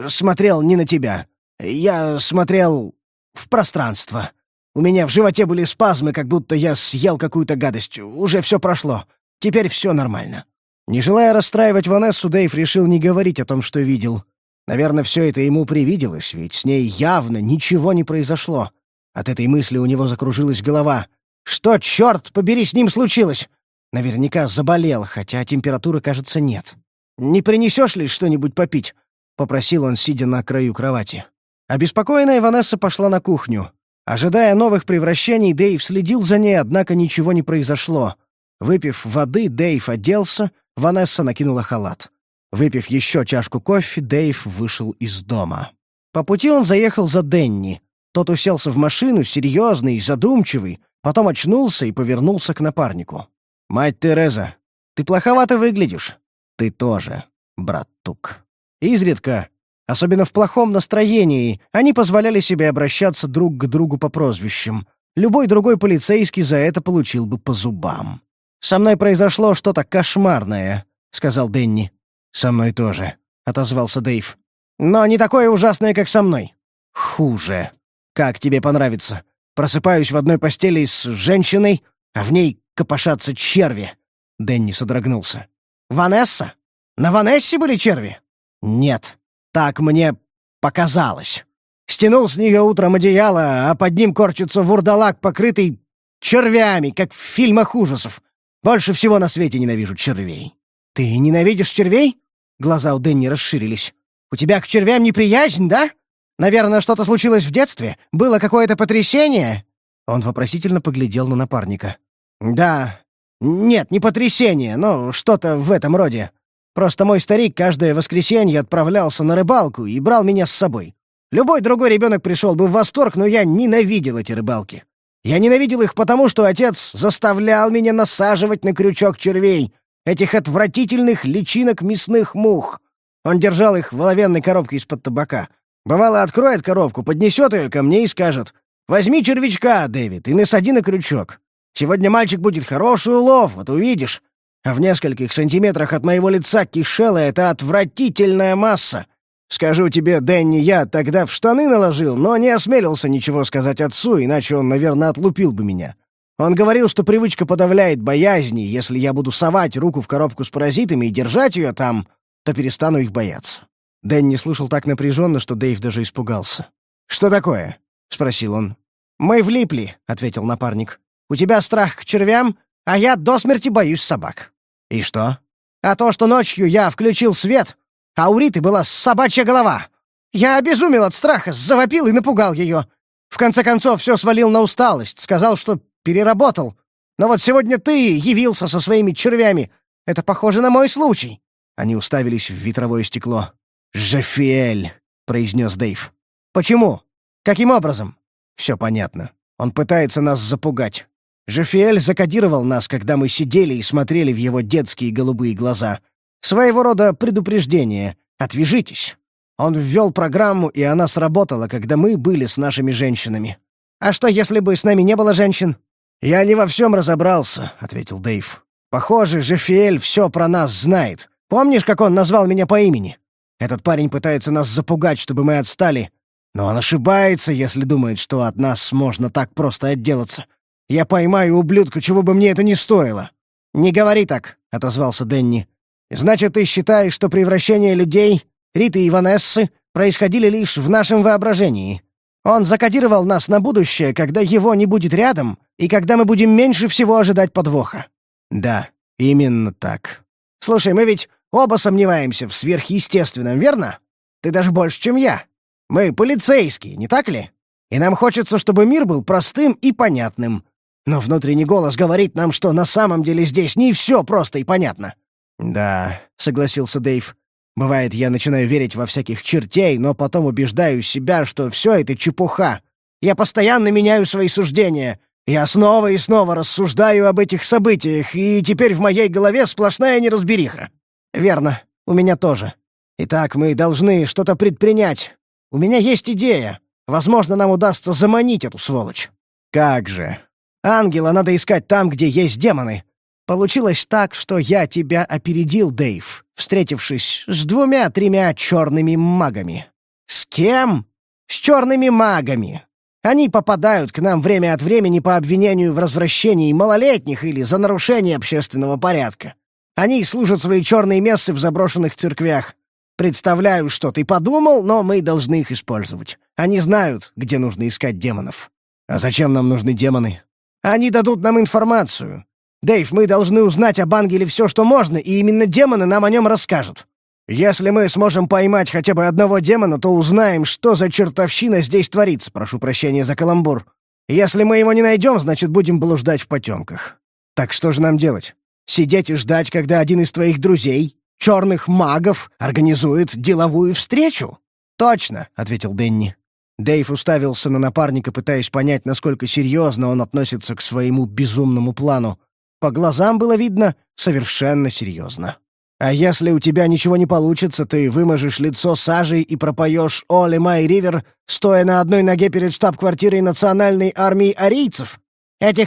S1: смотрел не на тебя. Я смотрел в пространство. У меня в животе были спазмы, как будто я съел какую-то гадость. Уже все прошло. Теперь все нормально». Не желая расстраивать Ванессу, Дэйв решил не говорить о том, что видел. Наверное, все это ему привиделось, ведь с ней явно ничего не произошло. От этой мысли у него закружилась голова. Что, черт побери, с ним случилось? Наверняка заболел, хотя температуры, кажется, нет. «Не принесешь ли что-нибудь попить?» — попросил он, сидя на краю кровати. Обеспокоенная Ванесса пошла на кухню. Ожидая новых превращений, Дэйв следил за ней, однако ничего не произошло. Выпив воды, Дэйв оделся, Ванесса накинула халат. Выпив еще чашку кофе, Дэйв вышел из дома. По пути он заехал за Денни. Тот уселся в машину, серьезный, задумчивый, потом очнулся и повернулся к напарнику. «Мать Тереза, ты плоховато выглядишь. Ты тоже, брат Тук». Изредка, особенно в плохом настроении, они позволяли себе обращаться друг к другу по прозвищам. Любой другой полицейский за это получил бы по зубам. «Со мной произошло что-то кошмарное», — сказал Денни. «Со мной тоже», — отозвался Дэйв. «Но не такое ужасное, как со мной». «Хуже. Как тебе понравится? Просыпаюсь в одной постели с женщиной, а в ней копошатся черви». Дэнни содрогнулся. «Ванесса? На Ванессе были черви?» Нет, так мне показалось. Стянул с нее утром одеяло, а под ним корчится вурдалак, покрытый червями, как в фильмах ужасов. Больше всего на свете ненавижу червей. Ты ненавидишь червей? Глаза у Дэнни расширились. У тебя к червям неприязнь, да? Наверное, что-то случилось в детстве? Было какое-то потрясение?» Он вопросительно поглядел на напарника. «Да. Нет, не потрясение, но что-то в этом роде. Просто мой старик каждое воскресенье отправлялся на рыбалку и брал меня с собой. Любой другой ребенок пришел бы в восторг, но я ненавидел эти рыбалки. Я ненавидел их потому, что отец заставлял меня насаживать на крючок червей, этих отвратительных личинок мясных мух. Он держал их в оловянной коробке из-под табака. Бывало, откроет коробку, поднесет ее ко мне и скажет, «Возьми червячка, Дэвид, и насади на крючок. Сегодня мальчик будет хороший улов, вот увидишь а в нескольких сантиметрах от моего лица кишела эта отвратительная масса. Скажу тебе, Дэнни, я тогда в штаны наложил, но не осмелился ничего сказать отцу, иначе он, наверное, отлупил бы меня. Он говорил, что привычка подавляет боязни, если я буду совать руку в коробку с паразитами и держать ее там, то перестану их бояться. Дэнни слушал так напряженно, что Дэйв даже испугался. «Что такое?» — спросил он. «Мы влипли», — ответил напарник. «У тебя страх к червям, а я до смерти боюсь собак». «И что?» «А то, что ночью я включил свет, а у Риты была собачья голова. Я обезумел от страха, завопил и напугал ее. В конце концов, все свалил на усталость, сказал, что переработал. Но вот сегодня ты явился со своими червями. Это похоже на мой случай». Они уставились в ветровое стекло. «Жефиэль», — произнес Дэйв. «Почему? Каким образом?» «Все понятно. Он пытается нас запугать. Жефиэль закодировал нас, когда мы сидели и смотрели в его детские голубые глаза. Своего рода предупреждение. Отвяжитесь. Он ввел программу, и она сработала, когда мы были с нашими женщинами. А что, если бы с нами не было женщин? «Я не во всем разобрался», — ответил Дэйв. «Похоже, Жефиэль все про нас знает. Помнишь, как он назвал меня по имени? Этот парень пытается нас запугать, чтобы мы отстали. Но он ошибается, если думает, что от нас можно так просто отделаться. Я поймаю ублюдка, чего бы мне это ни стоило». «Не говори так», — отозвался Денни. «Значит, ты считаешь, что превращение людей, Риты и Ванессы, происходили лишь в нашем воображении? Он закодировал нас на будущее, когда его не будет рядом, и когда мы будем меньше всего ожидать подвоха». «Да, именно так. Слушай, мы ведь оба сомневаемся в сверхъестественном, верно? Ты даже больше, чем я. Мы полицейские, не так ли? И нам хочется, чтобы мир был простым и понятным. Но внутренний голос говорит нам, что на самом деле здесь не все просто и понятно». «Да», — согласился Дэйв. Бывает, я начинаю верить во всяких чертей, но потом убеждаю себя, что все это чепуха. Я постоянно меняю свои суждения. Я снова и снова рассуждаю об этих событиях, и теперь в моей голове сплошная неразбериха. Верно, у меня тоже. Итак, мы должны что-то предпринять. У меня есть идея. Возможно, нам удастся заманить эту сволочь. Как же? Ангела надо искать там, где есть демоны. Получилось так, что я тебя опередил, Дэйв, встретившись с двумя-тремя черными магами. С кем? С черными магами. Они попадают к нам время от времени по обвинению в развращении малолетних или за нарушение общественного порядка. Они служат свои черные мессы в заброшенных церквях. Представляю, что ты подумал, но мы должны их использовать. Они знают, где нужно искать демонов. А зачем нам нужны демоны? Они дадут нам информацию. Дэйв, мы должны узнать об ангеле все, что можно, и именно демоны нам о нем расскажут. Если мы сможем поймать хотя бы одного демона, то узнаем, что за чертовщина здесь творится, прошу прощения за каламбур. Если мы его не найдем, значит, будем блуждать в потемках. Так что же нам делать? Сидеть и ждать, когда один из твоих друзей, черных магов, организует деловую встречу? Точно, — ответил Денни. Дэйв уставился на напарника, пытаясь понять, насколько серьезно он относится к своему безумному плану. По глазам было видно совершенно серьезно. «А если у тебя ничего не получится, ты выможешь лицо сажей и пропоешь «Оли Май Ривер», стоя на одной ноге перед штаб-квартирой национальной армии арийцев? Этих